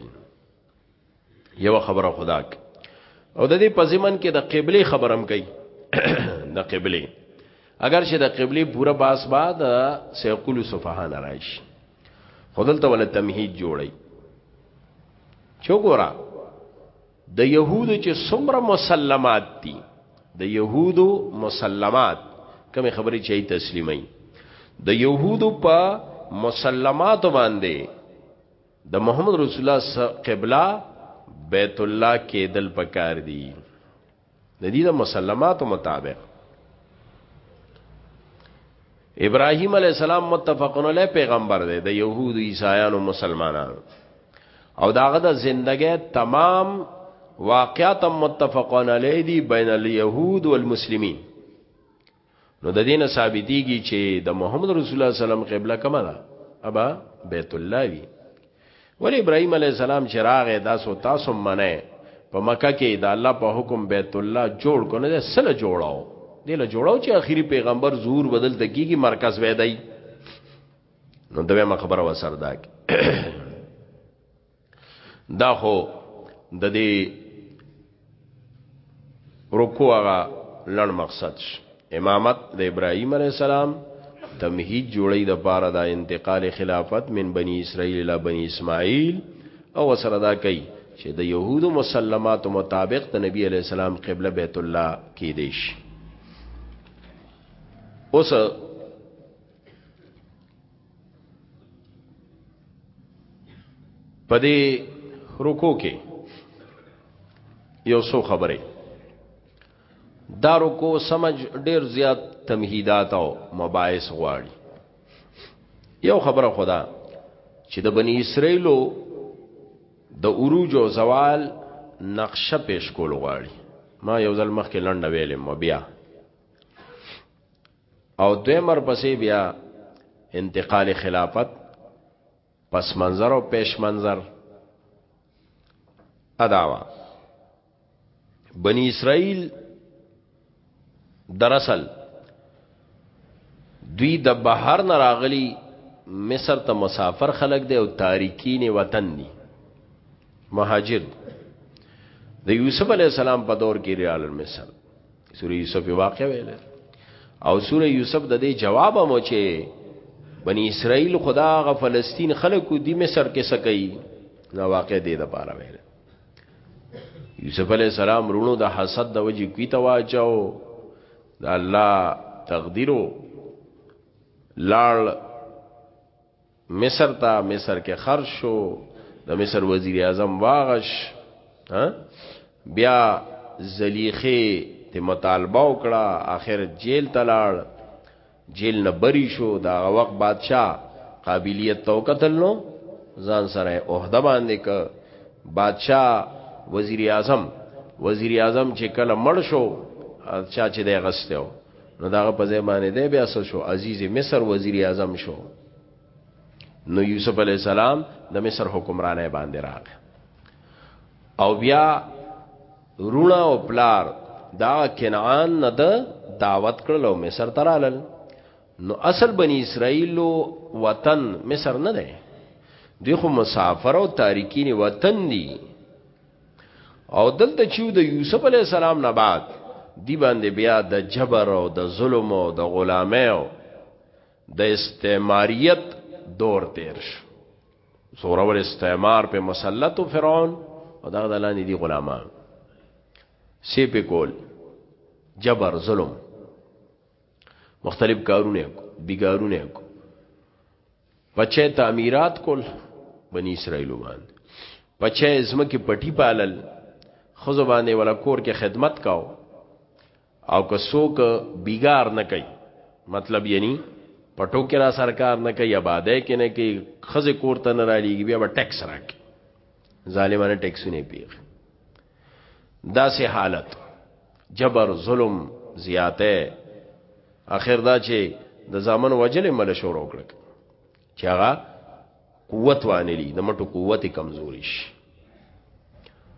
یو خبره خدا کی او د دې په زمن کې د قبله خبرم کوي د قبله اگر چې د قبله پورا باس بعد سيقول سفهان راشي خدلته ولا تمهید جوړي چوغورا د يهودو چې څومره مسلمات دي د يهودو مسلمات کوم خبرې چې تسلیمي د يهودو په مسلمات باندې د محمد رسول الله قبله بیت الله کې دل پکار دي د دې د مسلماتو مطابق ابراهيم عليه السلام متفقن علی پیغمبر دی د يهودو عیسایانو مسلمانانو او داغه د زندګۍ تمام واقعات متفقن علی دی بین اليهود والمسلمین نو د دینه ثابتېږي چې د محمد رسول الله سلام قبله کومه ده ابا بیت الله وی ول ابراهيم عليه السلام چې راغې تاسو تاسو منه په مکه کې د الله په حکم بیت الله جوړ کنه سره جوړاو دله جوړاو چې اخیری پیغمبر ظهور بدل تکیږي مرکز وېدای نو دویمه خبره وسرداک دا خو د دې رکوع هغه لړ مقصد شي امامت د ابراهيم عليه السلام تمهید جوړی د پاره د انتقال خلافت من بني اسرائيل الى بني اسماعيل او سره دا کوي چې د يهودو مسلمات مطابق د نبی عليه السلام قبله بیت الله کې دیش اوس په دې رکو کې یو څو خبرې دا رکو سمج ډیر زیات تمهیدات او مباحث غواړي یو خبره خدا چې د بنی اسرائیلو د عروج او زوال نقشه پیش کول غواړي ما یو ځل مخکې لنډه ویلم بیا او دویمر پسې بیا انتقال خلافت پس منظر او پیش منظر اداوا بنی اسرائیل دراصل دوی د بهر نه راغلی مصر ته مسافر خلک دی او تاریکین وطن دی مهاجر د یوسف علی السلام په دور کې ریال مصر سوره یوسف واقع ویل او سوره یوسف د دې جواب مو چې بنی اسرائیل خدا غ فلسطین خلکو دی مصر کې سکی نو واقع دی د پاره ویل یوسف علی السلام رونو د حسد د وجې کی تواچاو د الله تقدیرو لاړ مصر ته مصر کې خرج شو د مصر وزیر اعظم واغش بیا زلیخه ته مطالبه وکړه اخر جیل تلاړ جیل نه بری شو دا وخت بادشاہ قابلیت تو قتل نو ځان سره عہده باندې ک بادشاہ وزیر اعظم وزیر اعظم چې کله مړ شو چا چې د غستو نو دا په ځای باندې دی بیا شو عزیز مصر وزیر اعظم شو نو یوسف علی السلام د مصر حکمرانه باندې راغ او بیا رونا او پلار دا کنعان نه د دعوت کړل او مصر ترالل نو اصل بنی اسرائیل وطن مصر نه دی دی خو مسافر او تارکین وطن دی او دلته چې د یوسف علی السلام نه بعد دی باندې بیا د جبر او د ظلم او د غلامه او د استعماریت دور تیر شو زورور استعمار په مسلط فرعون او دغه دلانی دی غلامان سی په کول جبر ظلم مختلف کارونه بیګارونه کو پچه تعمیرات کول بنی اسرائیل باندې پچه ازمکه پټی پالل خزو باندې ولا کور کې خدمت کاو او که څوک بیګار نه کوي مطلب یعنی پټو کې را سرکار نه کوي آبادای کې نه کوي خزه کور ته نه را لېږي بیا به ټیکس راکړي ظالمانه ټیکسونه پیغ دا سه حالت جبر ظلم زیاته اخر دا چې د زامن وجلې مل شروع کړک چې هغه قوت وانلی د مټو قوت کمزوري شي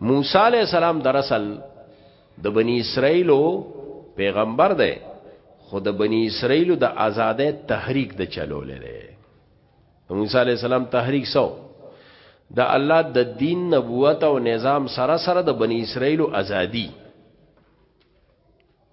موسی علی السلام دراصل د بنی اسرائیلو پیغمبر دی خو د بنی اسرائیلو د آزادې تحریک د چلولې دی موسی علی السلام تحریک سو د الله د دین نبوت او نظام سره سره د بنی اسرائیلو ازادي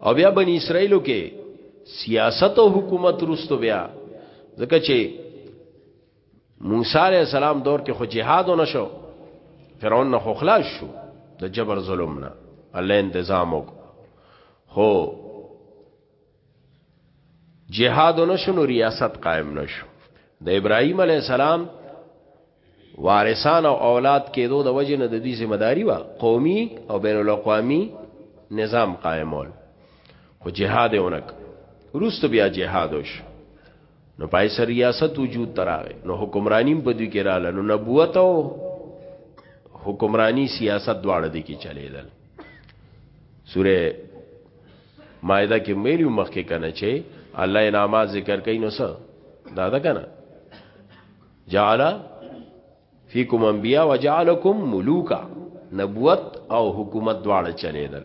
او بیا بنی اسرائیلو کې سیاست او حکومت رستو بیا ځکه چې موسی علی السلام دور کې خو جهاد نه شو فرعون نه خو خلاص شو د جبر ظلم نه الله انتظام وکړو هو جهاد نشو نو ریاست قائم نشو د ابراهیم علی السلام وارثان او اولاد کېدو د وجې نه د دوی ذمہ داری و قومي او بین الاقوامي نظام قائمول خو جهاد اونک روست بیا جهاد وش نو پای سر ریاست وجود تراغه نو حکمرانی په دوی کې رااله نو نبوت او حکمرانی سیاست دواړه دي کې چلیدل سوره مائده کې ویلو مخکې کنه چې الله انعامات ذکر کوي نو څه دا ده کنه جعل فیکم انبیاء وجعلکم ملوکا نبوت او حکومت دواړه چلیدل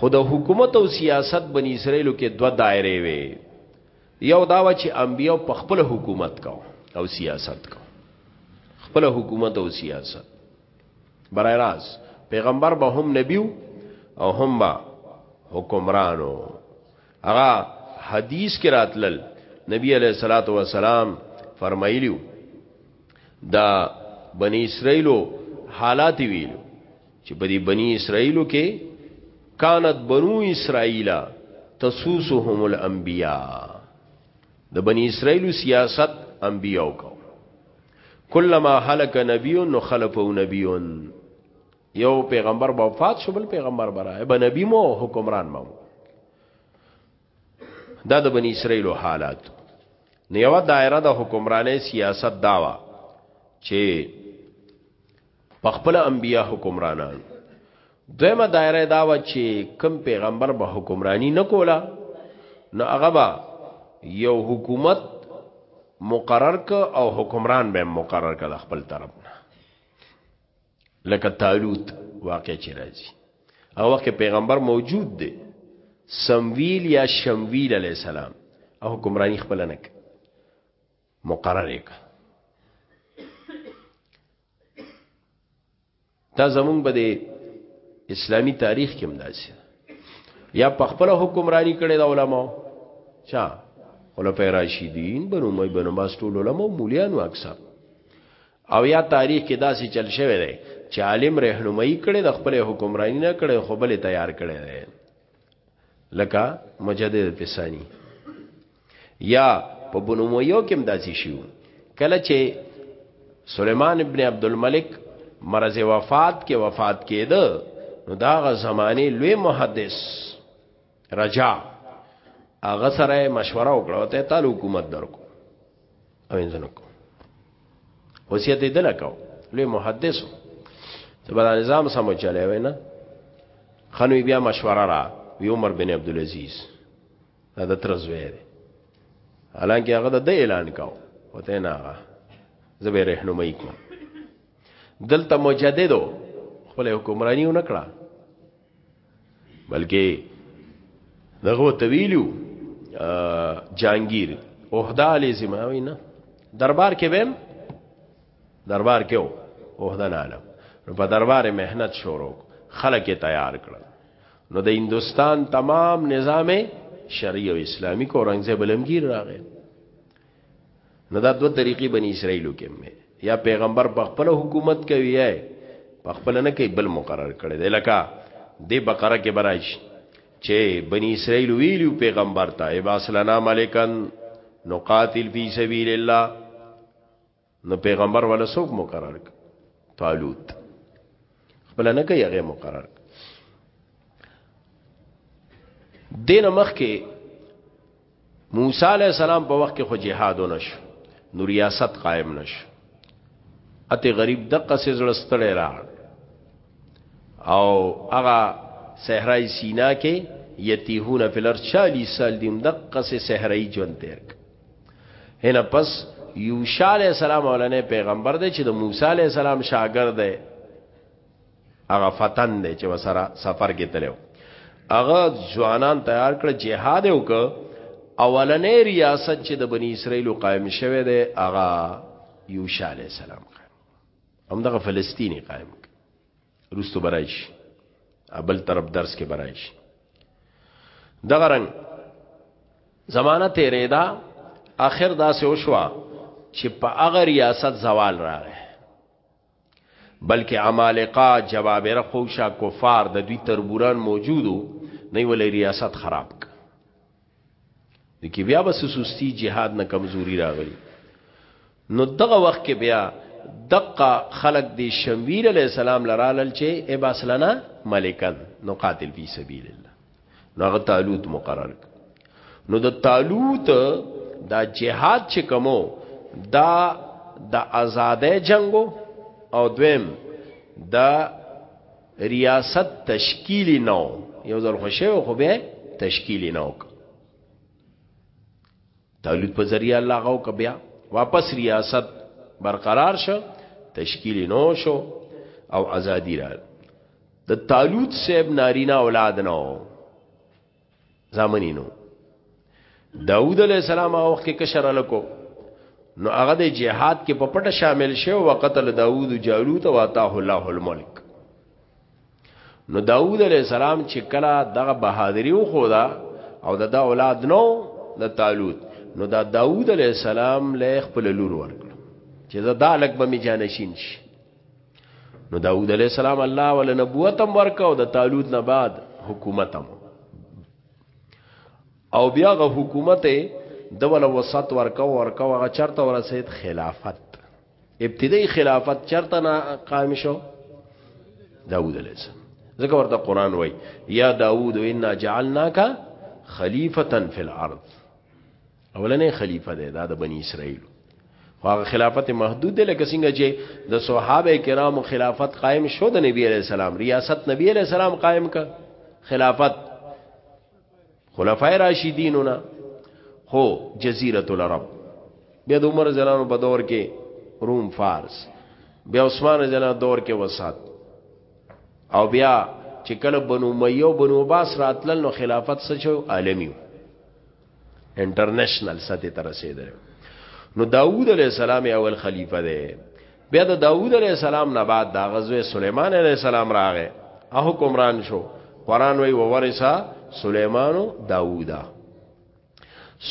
خو د حکومت او سیاست بنی اسرائیلو کې دوه دایره وي یو دا و چې انبیو په خپل حکومت کو او سیاست کو خپل حکومت او سیاست برای راز پیغمبر به هم نبیو او هم با حکمرانو هغه حدیث کې راتلل نبی علیہ الصلات والسلام فرمایلیو دا بنی اسرائیلو حالات ویلو چې په دې بنی اسرائیلو کې کانت بنو اسرائیل تسوسهم الانبیاء د بنی اسرائیلو سیاست انبیاء کو کلمہ حلق نبی نو خلفو نبیون یو پیغمبر به وفات شو بل پیغمبر به راي به نبی مو حکمران مو دا د بنی اسرائیل حالات نو یو دایره د حکمرانې سیاست داوا چې په خپل انبیا حکمرانان دویمه دایره داوا چې کم پیغمبر به حکمرانی نکولا نو هغه به یو حکومت مقرر ک او حکمران به مقرر کړه خپل طرف لکه تالوت واقع چې راځي او وخت پیغمبر موجود دی سمویل یا شمویل علی السلام او حکمرانی خپل نه مقرر یک دا زمونږ به د اسلامی تاریخ کې مداسي یا په خپل حکمرانی کړي د علماو چا خلفای راشدین بنو مې بنو باس ټول علماو مولیانو اکثر او یا تاریخ کې داسې چل شوی دی چې عالم رهنمایي کړي د خپل حکمرانی نه کړي خو بل تیار کړي دی لکه مجدد پسانی یا په بنومویو کې هم داسې شو کله چې سليمان ابن عبد الملک مرز وفات کې وفات کېده نو داغه زمانه لوی محدث رجا هغه سره مشوره وکړه ته تل حکومت درکو او انځنو کو وصیت دې دلکاو لوی محدث ته بل نظام سم چلے وینا خنوی بیا مشوره را وی عمر بن عبد العزيز دا د ترزوی دی حالانکه هغه د اعلان کاو وته نه هغه زبې رهنمایي کوم دلته مجددو خپل حکمرانی ونکړه بلکې دغه تویلو جانگیر عہده علی زماوی نه دربار کې بهم دربار کې او عہده نه علم نو په دربار مهنت شروع خلک تیار کړل نو د هندستان تمام نظام شریع او اسلامی کو رنگزه بلمگیر راغی نو دا دوه طریقې بنی اسرائیلو کې مې یا پیغمبر په خپل حکومت کوي یا په خپل نه کوي بل مقرر کړي دی لکه د بقره کې برایش چې بنی اسرائیل ویلو پیغمبر ته اباس لنا ملکن نقاتل فی سبیل الله نو پیغمبر ولا سوق مقرر ک طالوت خپل نه کوي هغه مقرر ک دین مخ کې موسی علی السلام په وخت کې خو جهاد ونش نو ریاست قائم نش اته غریب دقه سې زړستړې را او هغه صحرای سینا کې یتیهون فلر 40 سال دیم دقه سې صحرای ژوند تیر هنه پس یوشا علی السلام اولنې پیغمبر دی چې د موسی علی السلام شاګرد دی هغه فتن دی چې وسره سفر کې تلو هغه ځوانان تیار کړ جهاد وک اولنې ریاست چې د بنی اسرائیل قائم شوه دی هغه یوشا علی السلام هم دغه فلسطینی قائم روستو برایش ابل طرف درس کې برایش دغه رنګ زمانہ تیرې دا اخر دا سه وشوا چې په هغه ریاست زوال راغی بلکې عمالقه جوابره خوشا کفار د دوی تربوران موجودو نه ولې ریاست خراب د کې بیا بس سستی جهاد نه کمزوري راغلی نو دغه وخت کې بیا دقه خلق دی شمویل علی السلام لرالل چې ای باسلنا ملکن نو قاتل فی سبیل الله نو هغه تعلوت مقرر نو د تعلوت دا جهاد چې کومو دا د آزادې جنگو او دویم د ریاست تشکیلی نو یو ځل خوشو خو به تشکیلی نو تولید په ذریعہ الله غو ک بیا واپس ریاست برقرار شو تشکیلی نو شو او ازادی را د طالوت صاحب نارینا اولاد نو زامنینو داوود علیہ السلام هغه وخت کې کشر الکو نو هغه د جهاد کې په پټه شامل شو او قتل داوود جالوت او عطاه الله الملک نو داوود علیہ السلام چې کله دغه بهادری و خودا او د دا اولاد نو د طالوت نو دا داوود علیہ السلام له خپل لور ورکړ چې دا دالک به می جانشین شي نو داوود علیہ السلام الله ول نبوت هم ورکاو د طالوت نه بعد حکومت هم او بیا غ حکومت د ول وسط ورکاو ورکاو غ چرته ورسید خلافت ابتدایي خلافت چرته نه قائم شو داوود علیہ السلام ځکه ورته قران وای یا داوود انا جعلناک خلیفتا فی الارض اولنې خلیفہ دی دا د بنی اسرائیل خو هغه خلافت محدود دی لکه څنګه چې د صحابه کرامو خلافت قائم شو د نبی علیہ السلام ریاست نبی علیہ السلام قائم ک خلافت خلفای راشدینونا خو جزیرۃ العرب بیا د عمر زلانو په دور کې روم فارس بیا عثمان زلانو دور کې وسات او بیا چې کله بنو امیه او بنو عباس راتلل نو خلافت سچو عالمیو انټرنیشنل سطح ته رسیدل نو داوود علیه السلام اول خلیفہ دی بیا د داوود علیه السلام نه بعد دا غزوه سليمان علیه السلام راغې او حکمران شو قران وی وورثه سليمان او داوودا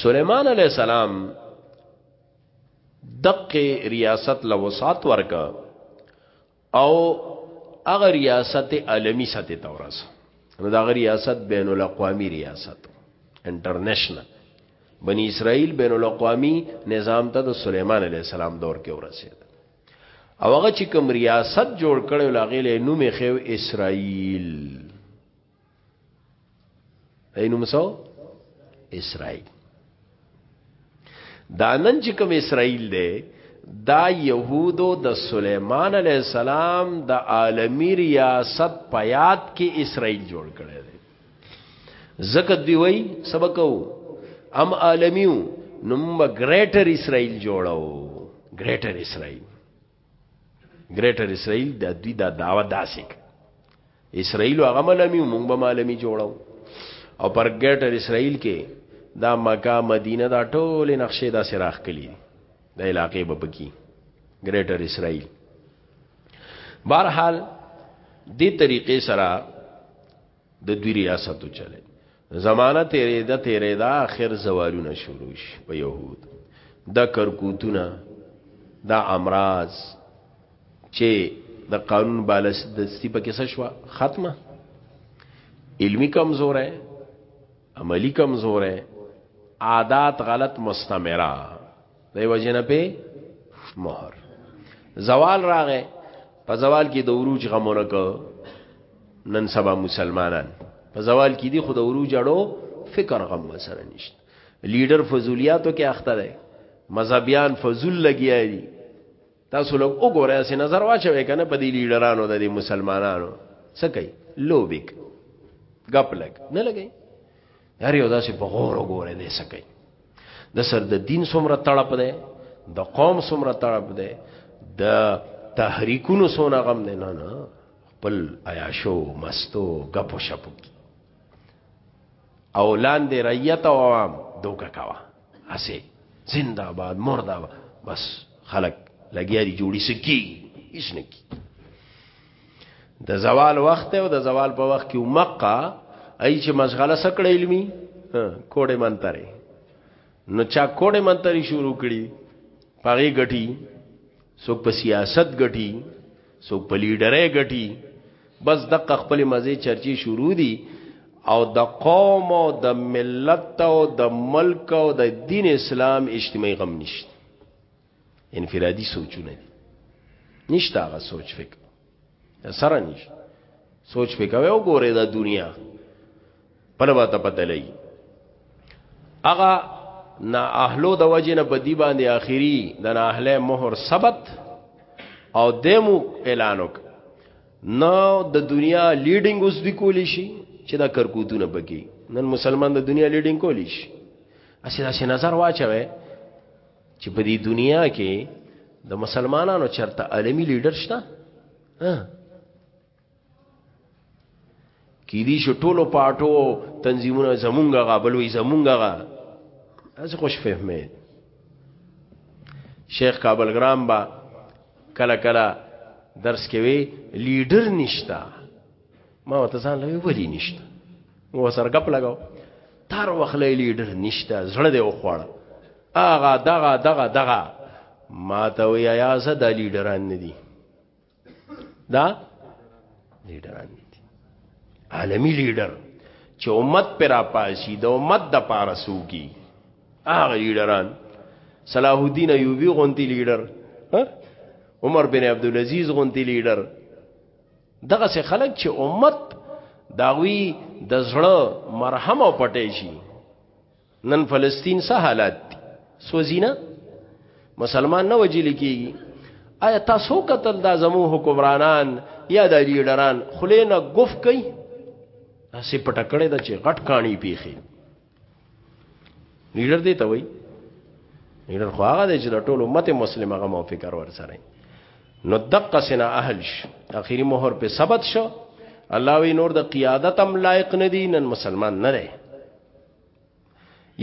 سليمان عليه السلام دقه ریاست له وسات ورکا او هغه ریاست عالمی سطح ته ورسه نو دا ریاست بین الاقوامی ریاست انټرنیشنل بنی اسرائیل بین الاقوامی نظام ته د سليمان علی السلام دور کې ورسید او هغه چې کوم ریاست جوړ کړو لاغې له نوم خو اسرائیل اینو مسو اسرائیل دا نن چې کوم اسرائیل دی دا یهودو د سلیمان علی السلام د عالمی ریاست پیاد کې اسرائیل جوړ کړی دی زکه دی وای سبقو ام عالمیو نو موږ ګریټر اسرائیل جوړاو ګریټر اسرائیل ګریټر اسرائیل د دوی دا داوا داسې اسرائیل هغه ملمی مونږ به مالمی جوړو او پر ګریټر اسرائیل کې دا مکه مدینه دا ټول نقشې دا سراخ کلی د علاقې به پکی ګریټر اسرائیل بهرحال دې طریقې سره د دوی ریاست چلے زمانہ تیرې د تیرې دا اخر زوالونه شروع شي په يهود د کرکوتونه د امراض چې د قانون بالس د ستی په کیسه شو ختمه علمی کمزور ہے عملی کمزور ہے عادات غلط مستمره دی وجنه په مہر زوال راغې په زوال کې د عروج غمونه کو نن سبا مسلمانان په زوال کې دي خود عروج اړو فکر غم مسره نشته لیډر فضولیاتو کې اخته ده مذهبیان فضول لګیا دي تاسو لوګ وګورئ چې نظر واچوي کنه په دې لیډرانو د مسلمانانو څه کوي لوبیک غپ لګ نه لګي هر یو داسې په غور وګورئ دې څه کوي د سر د دین څومره تړپ دی د قوم څومره تړپ دی د تحریکونو څونه غم دی نه نه خپل عیاشو مستو غپو شپو کی او لاندې رعیت او عوام دوکه کوا هسه زنده آباد مرده آباد بس خلق لګیا دي جوړی سکی هیڅ نه کی د زوال وخت او د زوال په وخت کې مقه ای چې مشغله سکړه علمی کوډه منتره نو چا کوډه منتری شروع کړي پاغي غټي سو په سیاست غټي څوک په لیډرې غټي بس دغه خپل مزه چرچی شروع دي او د قوم او د ملت او د ملک او د دین اسلام اجتماعي غم نشته انفرادي سوچونه دي نشته هغه سوچ فکر سره نشته سوچ فکر وګوره د دنیا پر وته پته لګي اغه نا اهلو د وجه نه بدی باندې اخیری د نا اهله مہر ثبت او دمو اعلان وک نو د دنیا لیډینګ اوس دی کولی شي چې دا کرکوتونه بګي نن مسلمان د دنیا لیډینګ کولی شي اسی داسې نظر واچوي چې په دې دنیا کې د مسلمانانو چرته عالمی لیډر شته کی دی شو ټولو پاټو تنظیمونه زمونږه غا بلوي زمونږه غا از خوش فهمه شیخ کابلګرام با کله کله درس کې وی لیډر نشتا ما وته ځان لوي ولی نشتا مو سر غپ لگاو تر وخلې لیډر نشتا زړه دې وخوړ اغه دغه دغه دغه ما ته وی یا زه د لیډران ندي دا لیډران دي عالمی لیډر چې امت پر اپاسی د امت د پاره سوګي هغه لیډران صلاح الدین ایوبی غونتی لیډر عمر بن عبد العزيز غونتی لیډر دغه سه خلک چې امت داوی د زړه مرهم او پټې شي نن فلسطین سه حالات دي سوزینا مسلمان نه وجل کیږي آیا تاسو قتل دا زمو حکمرانان یا د لیډران خلینا گف کوي اسی پټکړې د چې غټ کانی پیخي لیډر دی ته وای لیډر خو هغه دی چې د ټولو مت مسلمه غو موافقه ور سره نو دقه سنا اهل ش اخیری مہر په ثبت شو الله وی نور د قیادت هم لایق ندی نن مسلمان نه دی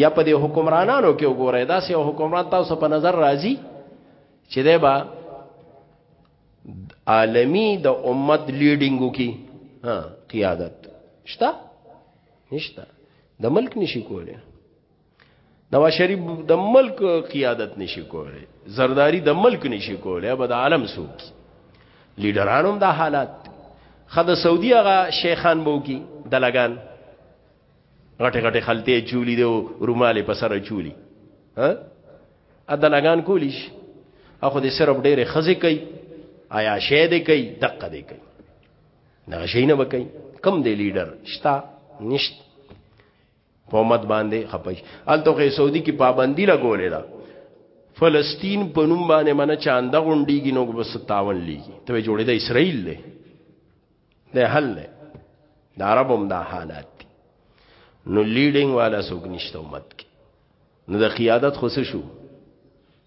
یا په دې حکمرانانو کې وګورئ دا سه حکمران تاسو په نظر راځي چې دا به عالمی د امت لیډینګو کی ها قیادت شتا نشتا د ملک نشي کوله نواز شریف د ملک قیادت نشي کوله زرداری د ملک نشي کوله به د عالم سوک لیډرانو د حالات خد سعودي هغه شیخان بو کی دلګان غټه غټه خلته چولی دی روماله په سره چولی ها ادا لګان کولی شي اخو دې صرف ډېرې خزې کوي آیا شې دې کوي دقه دې کوي دا شي نه وکي کم دې لیډر شتا نشت قومت باندې خپش الته کې سعودي کې پابندي لګولې ده فلسطین په نوم باندې منه چاند غونډيږي نو بس 57 لیږي ته جوړې ده اسرائیل له ده حل ده د عربم دا حالات دي نو لیډینګ والا څوک نشته امت کې نو د قیادت خو شو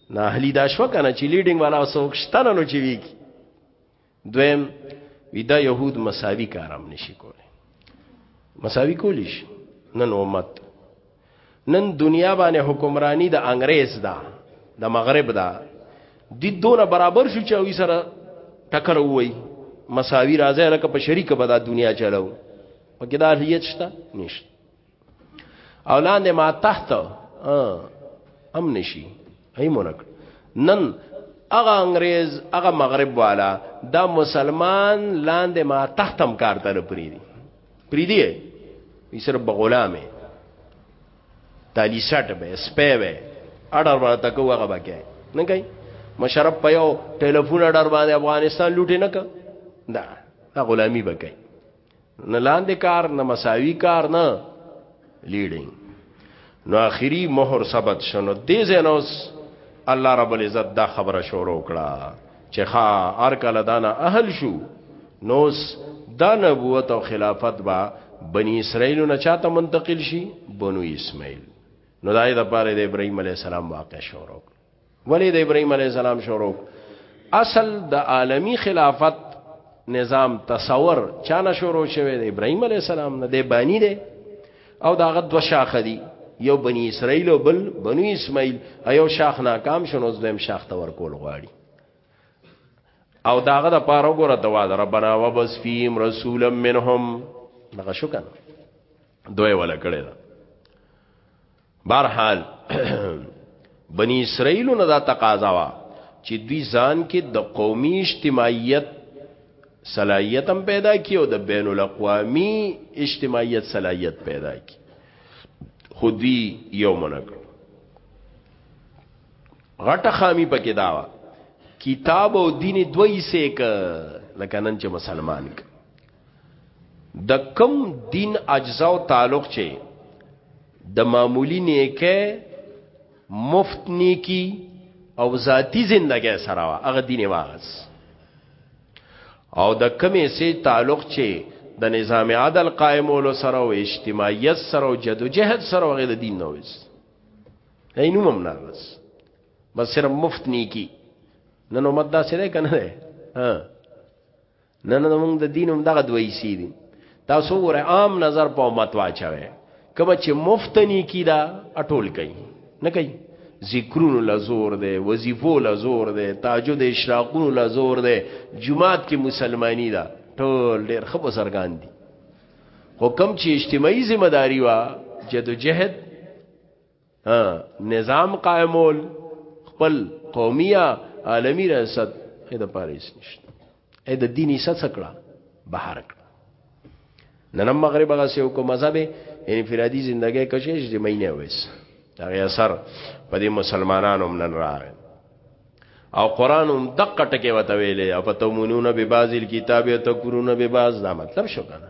نه اهلی دا شو کنه چې لیډینګ والا څوک شته نو چې وی دویم ودا يهود مساوي کارم نشي کولی مساوي کولی شي نن امت نن دنیا باندې حکمرانی د انګريز دا د مغرب دا د دونه برابر شو چې وی سره ټکر وای مساوی راځي لکه په شریک به دا دنیا چلو پکې دا هیڅ شته نشته اولاد ما تحت ام نشي هی مونږ نن هغه انګريز هغه مغرب والا دا مسلمان لاندې ما تختم کارته لري پری دی وی صرف بغلامه تالی سټ به سپه به اډر باندې تکو هغه بکه نه کوي مشرف په یو ټلیفون اډر باندې افغانستان لوټي نه کا دا دا غلامی بکه نه لاندې کار نه مساوي کار نه لیډینګ نو اخیری مہر ثبت شنو دې زینوس الله رب العزت دا خبره شروع کړه چې ها هر کله دانا اهل شو نوس دا نبوت او خلافت با بنی اسرائیل نه چاته منتقل شي بنو اسماعیل نو دای د پاره د ابراهیم علی السلام واقع شروع کړ ولی د ابراهيم عليه السلام شروع اصل د عالمی خلافت نظام تصور چانه شروع شوه د ابراهيم عليه السلام نه د بانی دی او داغه دو شاخه دی یو بنی اسرائیل او بل بنو اسماعیل ایو شاخ ناکام شنو زم شاخ ته ورکول غواړي او داغه د پاره وګوره دوا در ربنا وبس فیم رسولا منهم دغه شو کنه دوی ولا کړی دا بهرحال بنی اسرائیل نه دا تقاضا وا چې دوی ځان کې د قومي اجتماعیت صلاحیت هم پیدا کی او د بین الاقوامی اجتماعیت صلاحیت پیدا کی خودی یو منک غټه خامی پکې داوا کتاب او دین دوی سیک لکه نن چې مسلمان ک د کم دین اجزا او تعلق چې د معمولی نیکه مفت نیکی او ذاتی زندګۍ سره وا هغه دین واغس او د کمې سي تعلق چې د نظام عدل قائمولو سره او اجتماعیت سره او جدوجہد سره هغه د دین نو وس عینو ممنا بس بس صرف مفت نیکی نن امت دا سره کنه ها نه نه موږ د دین هم دغه دوی سی دي تاسو ور عام نظر په امت واچوي کما چې مفتنی کی دا اټول کوي نه کوي ذکرونو لزور دی وظیفو لزور دی تاجد اشراقونو لزور دی جمعات کې مسلمانی دا ټول ډېر خبر سرګان دي حکم چې اجتماعي ذمہ داری وا جدوجہد نظام قائمول خپل قومي عالمي ریاست اې د پاریس نشته اې د دین یې سڅکړه بهر کړ نن مغرب هغه سیو کو مذهب انفرادي ژوندۍ کشې چې مینه وېس هغه اثر په دې مسلمانانو نن راغی او قران هم دقه ټکه وته ویلې او په تومنون به بعض الكتاب تکرون به بعض دا مطلب شو کنه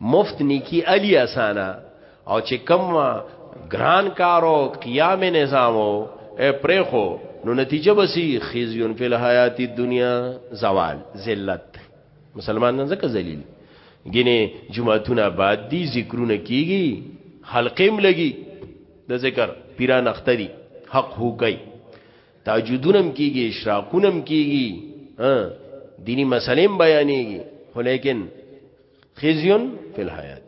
مفت نیکی علی اسانا او چې کم ګران کارو قیام نظامو پرخو نو نتیجه بسی خزیون فی الحیات دنیا زوال ذلت مسلمان نه ځکه ذلیل ګینه جمعهتون آباد دی ذکرونه کیږي حلقیم لګي د ذکر پیران اختری حق هو کوي تاجودونم کیږي اشراقونم کیږي دینی مسلم بیانېږي خو لیکن خزيون فی الحیات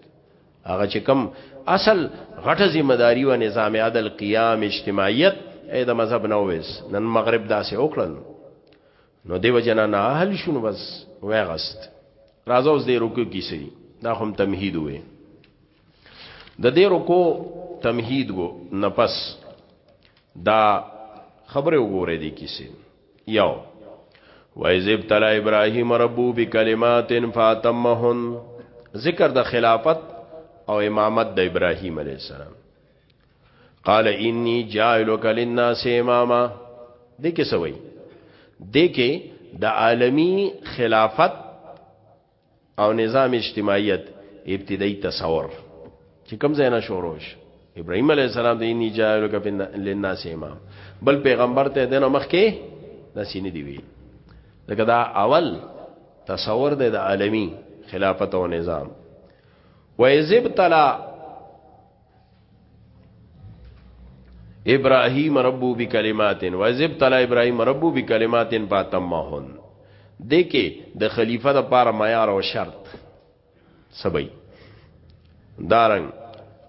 هغه چې کم اصل غټه ذمہ داری و نظام عدل قیام اجتماعیت اې د مذهب نو وېس نن مغرب داسې وکړل نو دیو جنا نه حل شون بس وغست راځه اوس دې رکو کی سری دا هم تمهید وې د دې رکو تمهید وو نفس دا خبره وګوره دې کیسه یو وایز ابتلا ابراهیم ربو بکلمات فاتمهن ذکر د خلافت او امامت د ابراهیم علی السلام قال انی جاعلک للناس اماما دې کې سوي دې کې د عالمی خلافت او نظام اجتماعیت ابتدایي تصور چې کوم ځای نه شروع شو ابراهيم عليه السلام دې نه جاهلو کا لناس امام بل پیغمبر ته دنه مخ کې د سینې دی وی لکه دا اول تصور دی د عالمی خلافت او نظام و یذب تلا ابراهیم ربو بکلمات و اذ ابتلا ابراهیم ربو بکلمات فاتمهن دکې د خلیفہ د پاره معیار او شرط سبي دارنګ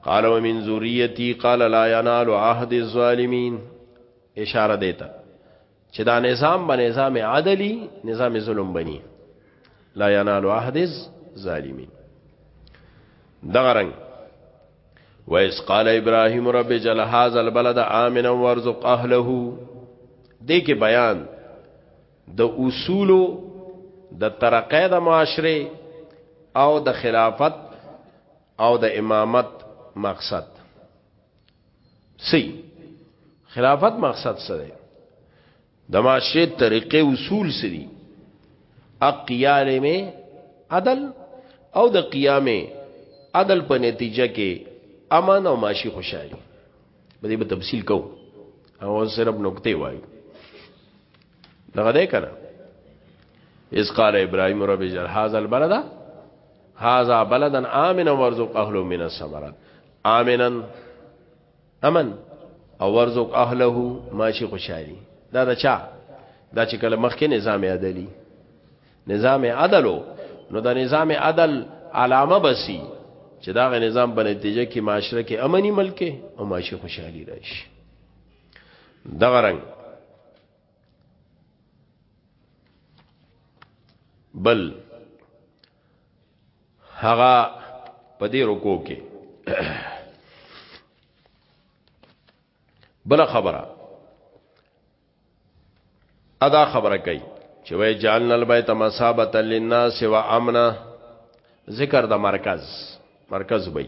قال ومن ذریتی قال لا ينال عهد الظالمین اشاره دیتا چې دا نظام به نظام عدلی نظام ظلم بني لا ینال عهد الظالمین دغه رنګ وَإِذْ قَالَ إِبْرَاهِيمُ رَبِّ اجْعَلْ هَذَا الْبَلَدَ آمِنًا وَارْزُقْ أَهْلَهُ دې کې بیان د اصولو د ترقې د معاشره او د خلافت او د امامت مقصد سی خلافت مقصد سره د معاشره طریقې اصول سری اقیال می عدل او د قیام عدل په نتیجه کې امان او معاشي خوشحالي به دې په تفصیل کو او صرف نقطې وایو دغه دې کړه اس قال ابراهيم رب اجعل هذا البلد هاذا بلدن امن ورزق اهله من الثمرات امنا امن او ورزق اهله ماشي خوشحالي دا دا چا دا چې کله مخکې نظام عدلی نظام عدلو نو دا نظام عدل علامه بسی چې دا غ نظام په نتیجه کې معاشره کې امني ملک او معاشي خوشحالي راشي دغه رنګ بل هغه په دې رکو کې بل خبره ادا خبره کوي چې وای جعلنا البيت مثابه للناس وامنا ذکر د مرکز مرکز وای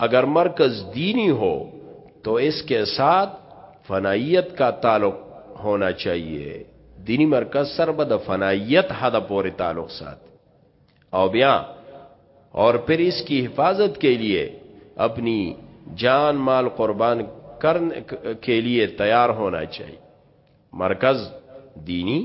اگر مرکز دینی ہو تو اس کے ساتھ فنائیت کا تعلق ہونا چاہیے دینی مرکز سربد فنائیت حد پورے تعلق ساتھ او بیا اور پھر اس کی حفاظت کے لیے اپنی جان مال قربان کرنے کے لیے تیار ہونا چاہیے مرکز دینی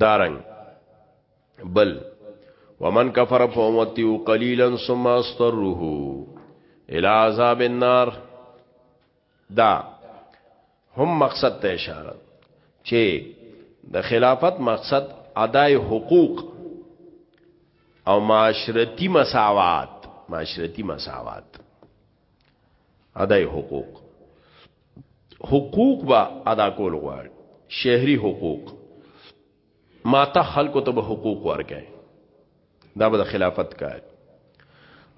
دارنګ بل ومن کفر فومتیو قلیلا ثم استره الى عذاب النار دا هم مقصد ته اشاره چې د خلافت مقصد ادای حقوق او معاشرتی مساوات معاشرتی مساوات ادای حقوق حقوق با ادا کول غواړي شهري حقوق ماته خلکو ته به حقوق ورکړي دا به خلافت کار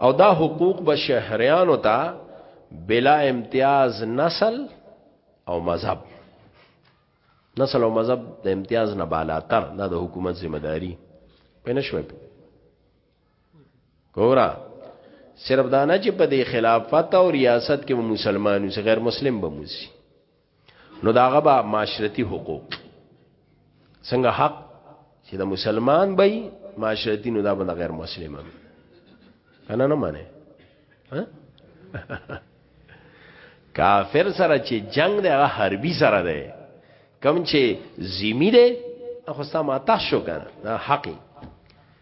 او دا حقوق به شهریانو ته بلا امتیاز نسل او مذهب نسل او مذهب د امتیاز نه بالاتر دا د حکومت ذمہ داری پنه شوي ګورا صرف دا نه چې په دې خلافت او ریاست کې مسلمانو سره غیر مسلم به موسی نو دا غبا معاشرتی حقوق څنګه حق چې د مسلمان به معاشرتی نو دا به غیر مسلم هم کنه نه معنی کافر سره چې جنگ دی هغه حربي سره دی کم چې زیمی دی خو سم آتش شو کنه حقی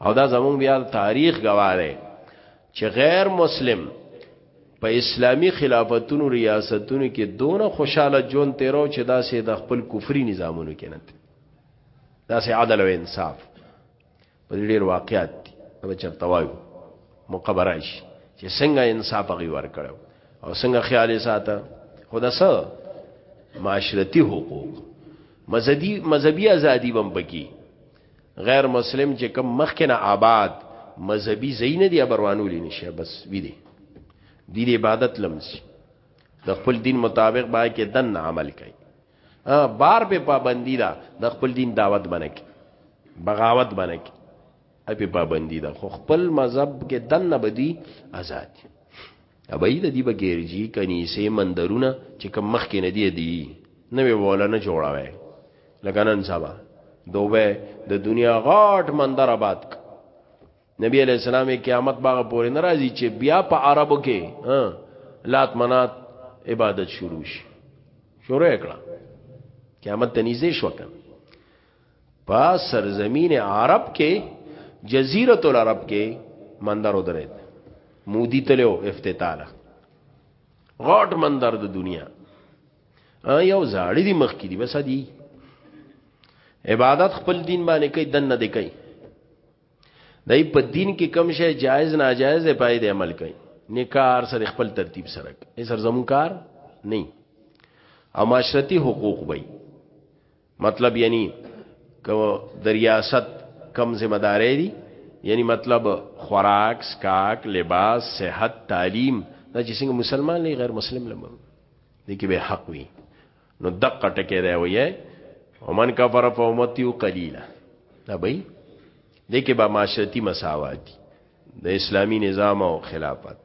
او دا زمون بیا تاریخ گواهه چې غیر مسلم په اسلامی خلافتونو ریاستونو کې دونه خوشاله جون تیرو چې دا سه د خپل کفري نظامونو کې نه دا سه عدل او انصاف په ډیر واقعیت به چرته وایو مقبرایش چې څنګه انصاف غي ور کړو او څنګه خیال ساته خدا سره معاشرتی حقوق مذهبي مذهبي ازادي بم پکې غیر مسلم چې کم مخکنه آباد مذهبي زین دی ابروانو لینی شه بس وی دی دی دی عبادت لمس د خپل دین مطابق با کې دن عمل کوي بار په پابندی دا د خپل دین دعوت بنک بغاوت بنک اپی پابندی دا خو خپل مذهب کې دن نه بدی آزاد ابای د دی به ګیرجی کنیسې مندرونه چې کم مخ کې ندی دی نه به ولا نه جوړاوي لګنن سبا دوبه د دنیا غاټ مندر آباد نبی علیہ السلام قیامت باغ پورې ناراضي چې بیا په عربو کې لات منات عبادت شروع شي شروع کړه قیامت ته نږدې شو کنه په سرزمین عرب کې جزیره العرب کې مندر ودرید مودی تلو افتتاح غاټ مندر د دنیا یو زاړی دی مخ کې دی بس دی عبادت خپل دین باندې کوي دن نه دی کوي دای په دین کې کم شی جایز ناجایز دی پای دی عمل کوي نکار سره خپل ترتیب سره یې سر زمون کار نه او معاشرتی حقوق وي مطلب یعنی کو د ریاست کم ذمہ داري دي یعنی مطلب خوراک سکاک لباس صحت تعلیم دا چې څنګه مسلمان لې غیر مسلم لمه دي کې به حق وي نو دقه ټکه دی وي ومن کفر فامتی قلیلا دا به دي کې به معاشرتی مساوات دي د اسلامی نظام او خلافت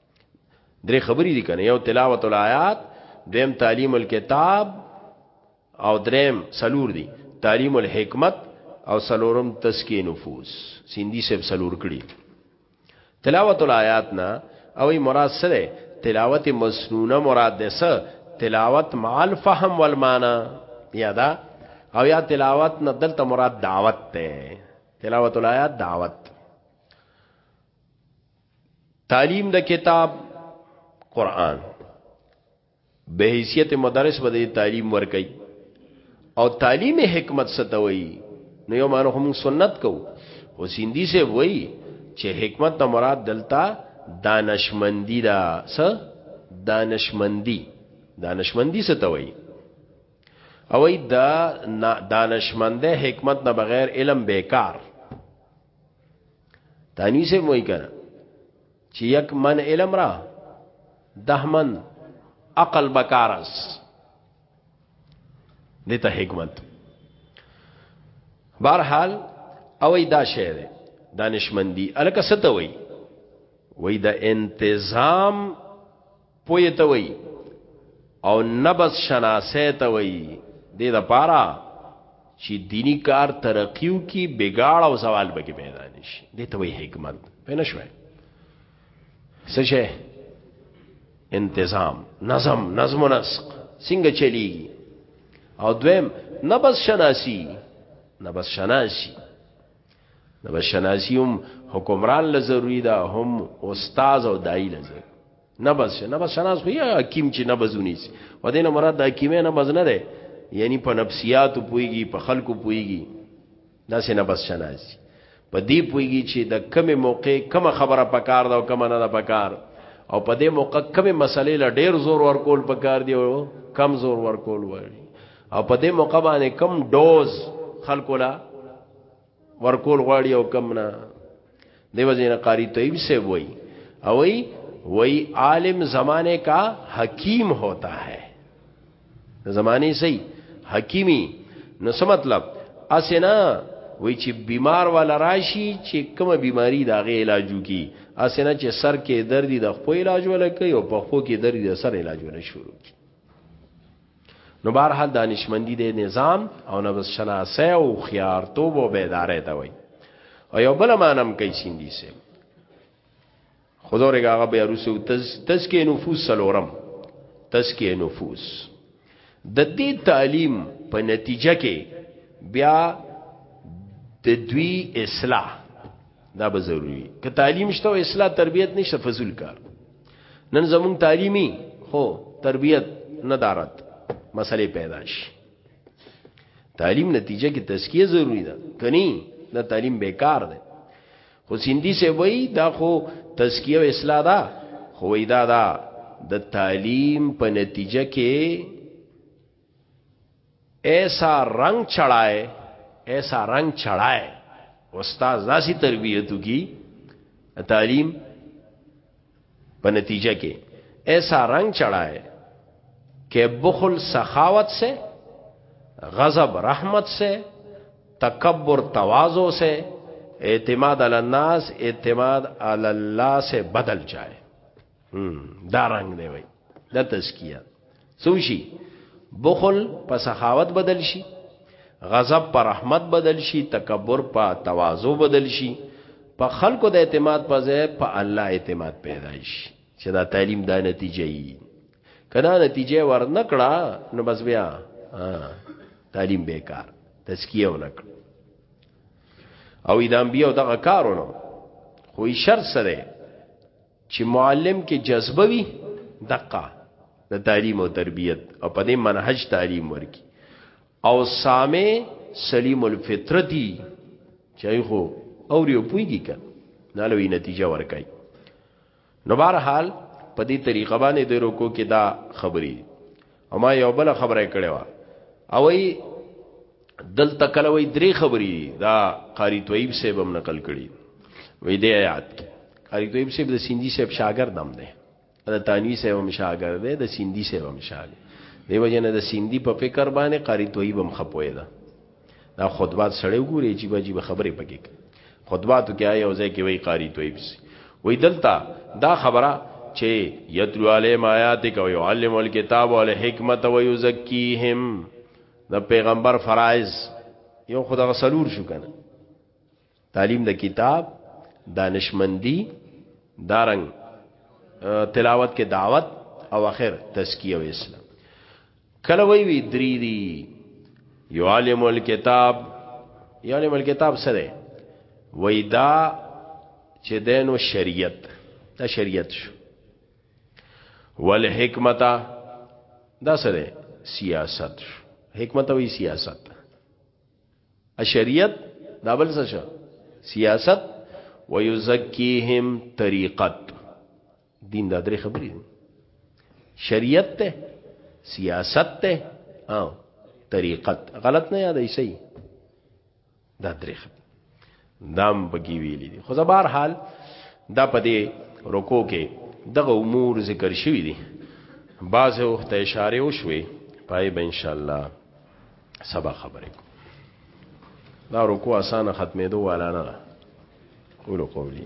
درې خبرې دي کنه یو تلاوت الایات دیم تعلیم الكتاب او دریم سلور دي تعلیم الحکمت او سلورم تسکین نفوس سیندی صاحب سلور کړي تلاوت الایات نه او مراد سره تلاوت مسنونه مراد ده سره تلاوت مع الفهم والمعنى یادا او یا تلاوت نه دلته مراد دعوت ته تلاوت الایات دعوت تعلیم د کتاب قران به حیثیت مدرس به تعلیم ورکي او تعلیم حکمت ستوي نو یو مانو هم سنت کو او سیندی سے وای چې حکمت نه مراد دلتا دانشمندی دا س دانشمندی دانشمندی ستوي او دا دانشمنده حکمت نه بغیر علم بیکار تانی سے موئی کنا چې یک من علم را ده من عقل بکار اس دیتا حکمت بارحال اوی دا شعر ده دانشمندی الکه ستوي وای د انتظام پوی ته وای او نبس شناسه ته وای د دې لپاره چې دینی کار ترقیو کی بګاړ او سوال به کې پیدا نشي دې ته وای حکمت پنه شوي څه شي انتظام نظم نظم و نسق څنګه چلیږي او دویم نبس شناسی نبس شناسی د بشناسی هم حکمران له ضروری ده هم استاد او دای له ضروری نه بس نه بس شناس خو یا حکیم چې نه بزونی سي و دې نه مراد د حکیمه نه بز نه ده یعنی په نفسیات پويږي په خلکو پويږي دا سه نه بس شناس په دې پويږي چې د کمه موقع کمه خبره پکار ده او کمه نه ده پکار او په دې موقع کمه مسلې لا ډېر زور ورکول پکار دی او کم زور ورکول وایي او په دې موقع باندې کم ډوز خلکو لا ورکول غواړي او کم نه دیو جن قاری طیب سے وہی اوئی وہی عالم زمانے کا حکیم ہوتا ہے زمانے سے حکیمی نو څه مطلب اسنه وی چې بیمار والا راشي چې کومه بیماری دا غي علاج کی اسنه چې سر کې درد د خپل علاج ولا کوي او په خو کې درد د سر علاج ولا شروع کی نو بهر حال دانشمندی د نظام او نبض شناسه او خيارتوب او بیدارې ته وای او یو بل مانم کوي سیندی سه خدورګه هغه بیا روسو تزکیه نفوس سلورم تزکیه نفوس د دې تعلیم په نتیجه کې بیا د دوی اصلاح دا به ضروری که تعلیم شته او اصلاح تربیت نشته فضل کار نن زمون تعلیمی خو تربیت ندارت مسئله پیدا شي تعلیم نتیجه کې تزکیه ضروری ده کني دا تعلیم بیکار ده خو سیندی سے وای دا خو تزکیه او اصلاح ده خو دا دا د تعلیم په نتیجه کې ایسا رنگ چڑھائے ایسا رنگ چڑھائے استاد داسی تربیتو کی تعلیم په نتیجه کې ایسا رنگ چڑھائے کہ بخل سخاوت سے غضب رحمت سے تکبر توازو سے اعتماد علی الناس اعتماد علی اللہ سے بدل جائے دا رنگ دی وای دا تزکیه سوشي بخل په سخاوت بدل شي غضب پر رحمت بدل شي تکبر په تواضع بدل شي په خلکو د اعتماد په ځای په الله اعتماد پیدا شي چې دا تعلیم دا نتیجه یي کدا نتیجه ورنکړه نو بس بیا تعلیم بیکار تزکیه ونکړه او اذا انبیاء دغه کارونه خو شر سره چې معلم کې جذبه وي دقه د تعلیم او تربیت او په دې منهج تعلیم ورکی او سامع سلیم الفطرتی چای خو او ریو پویږي کنه نه لوي نتیجه ورکای نو بهر حال په دې طریقه باندې د روکو کې دا خبرې اما یو بل خبره کړې و او ای دلته کله وی درې خبرې دا قاری طیب صاحب هم نقل کړي وې دې آیات قاری طیب صاحب د سیندی صاحب شاګرد هم دی دا تانوی صاحب هم شاګرد دی د سیندی صاحب هم شاګرد دی وجنه د سیندی په فکر باندې قاری طیب هم خپوي ده دا خطبات سړی وګوري عجیب عجیب خبرې پکې کوي خطباتو کې آیا او ځای کې وی قاری توي بس وی دلته دا خبره چې یتلو علی آیاتک و یعلم الکتاب والحکمت و یزکیهم د پیغمبر فرایز یو خدای غسلور شو کنه تعلیم د کتاب دانشمندی دارنګ تلاوت کې دعوت او اخر تزکیه او اسلام کله وی وی دری دی یو عالم الكتاب یو عالم الكتاب سره وی دا چې دینو شریعت دا شریعت شو والحکمت دا سره سیاست شو حکمت وی سیاست اشریت دا بل څه شه سیاست ويزکیهم طریقت دین دا درې خبرې دي شریعت ته سیاست ته او طریقت غلط نه یادای شي دا درې خبرې دام بګي ویلي دي خو زبر حال دا په دې رکو کې دغه امور ذکر شوی دي بعض وخت اشاره وشوي پای به ان شاء الله سبا خبرې کو دا رکو اسانه ختمېدو والا نه قولو قولی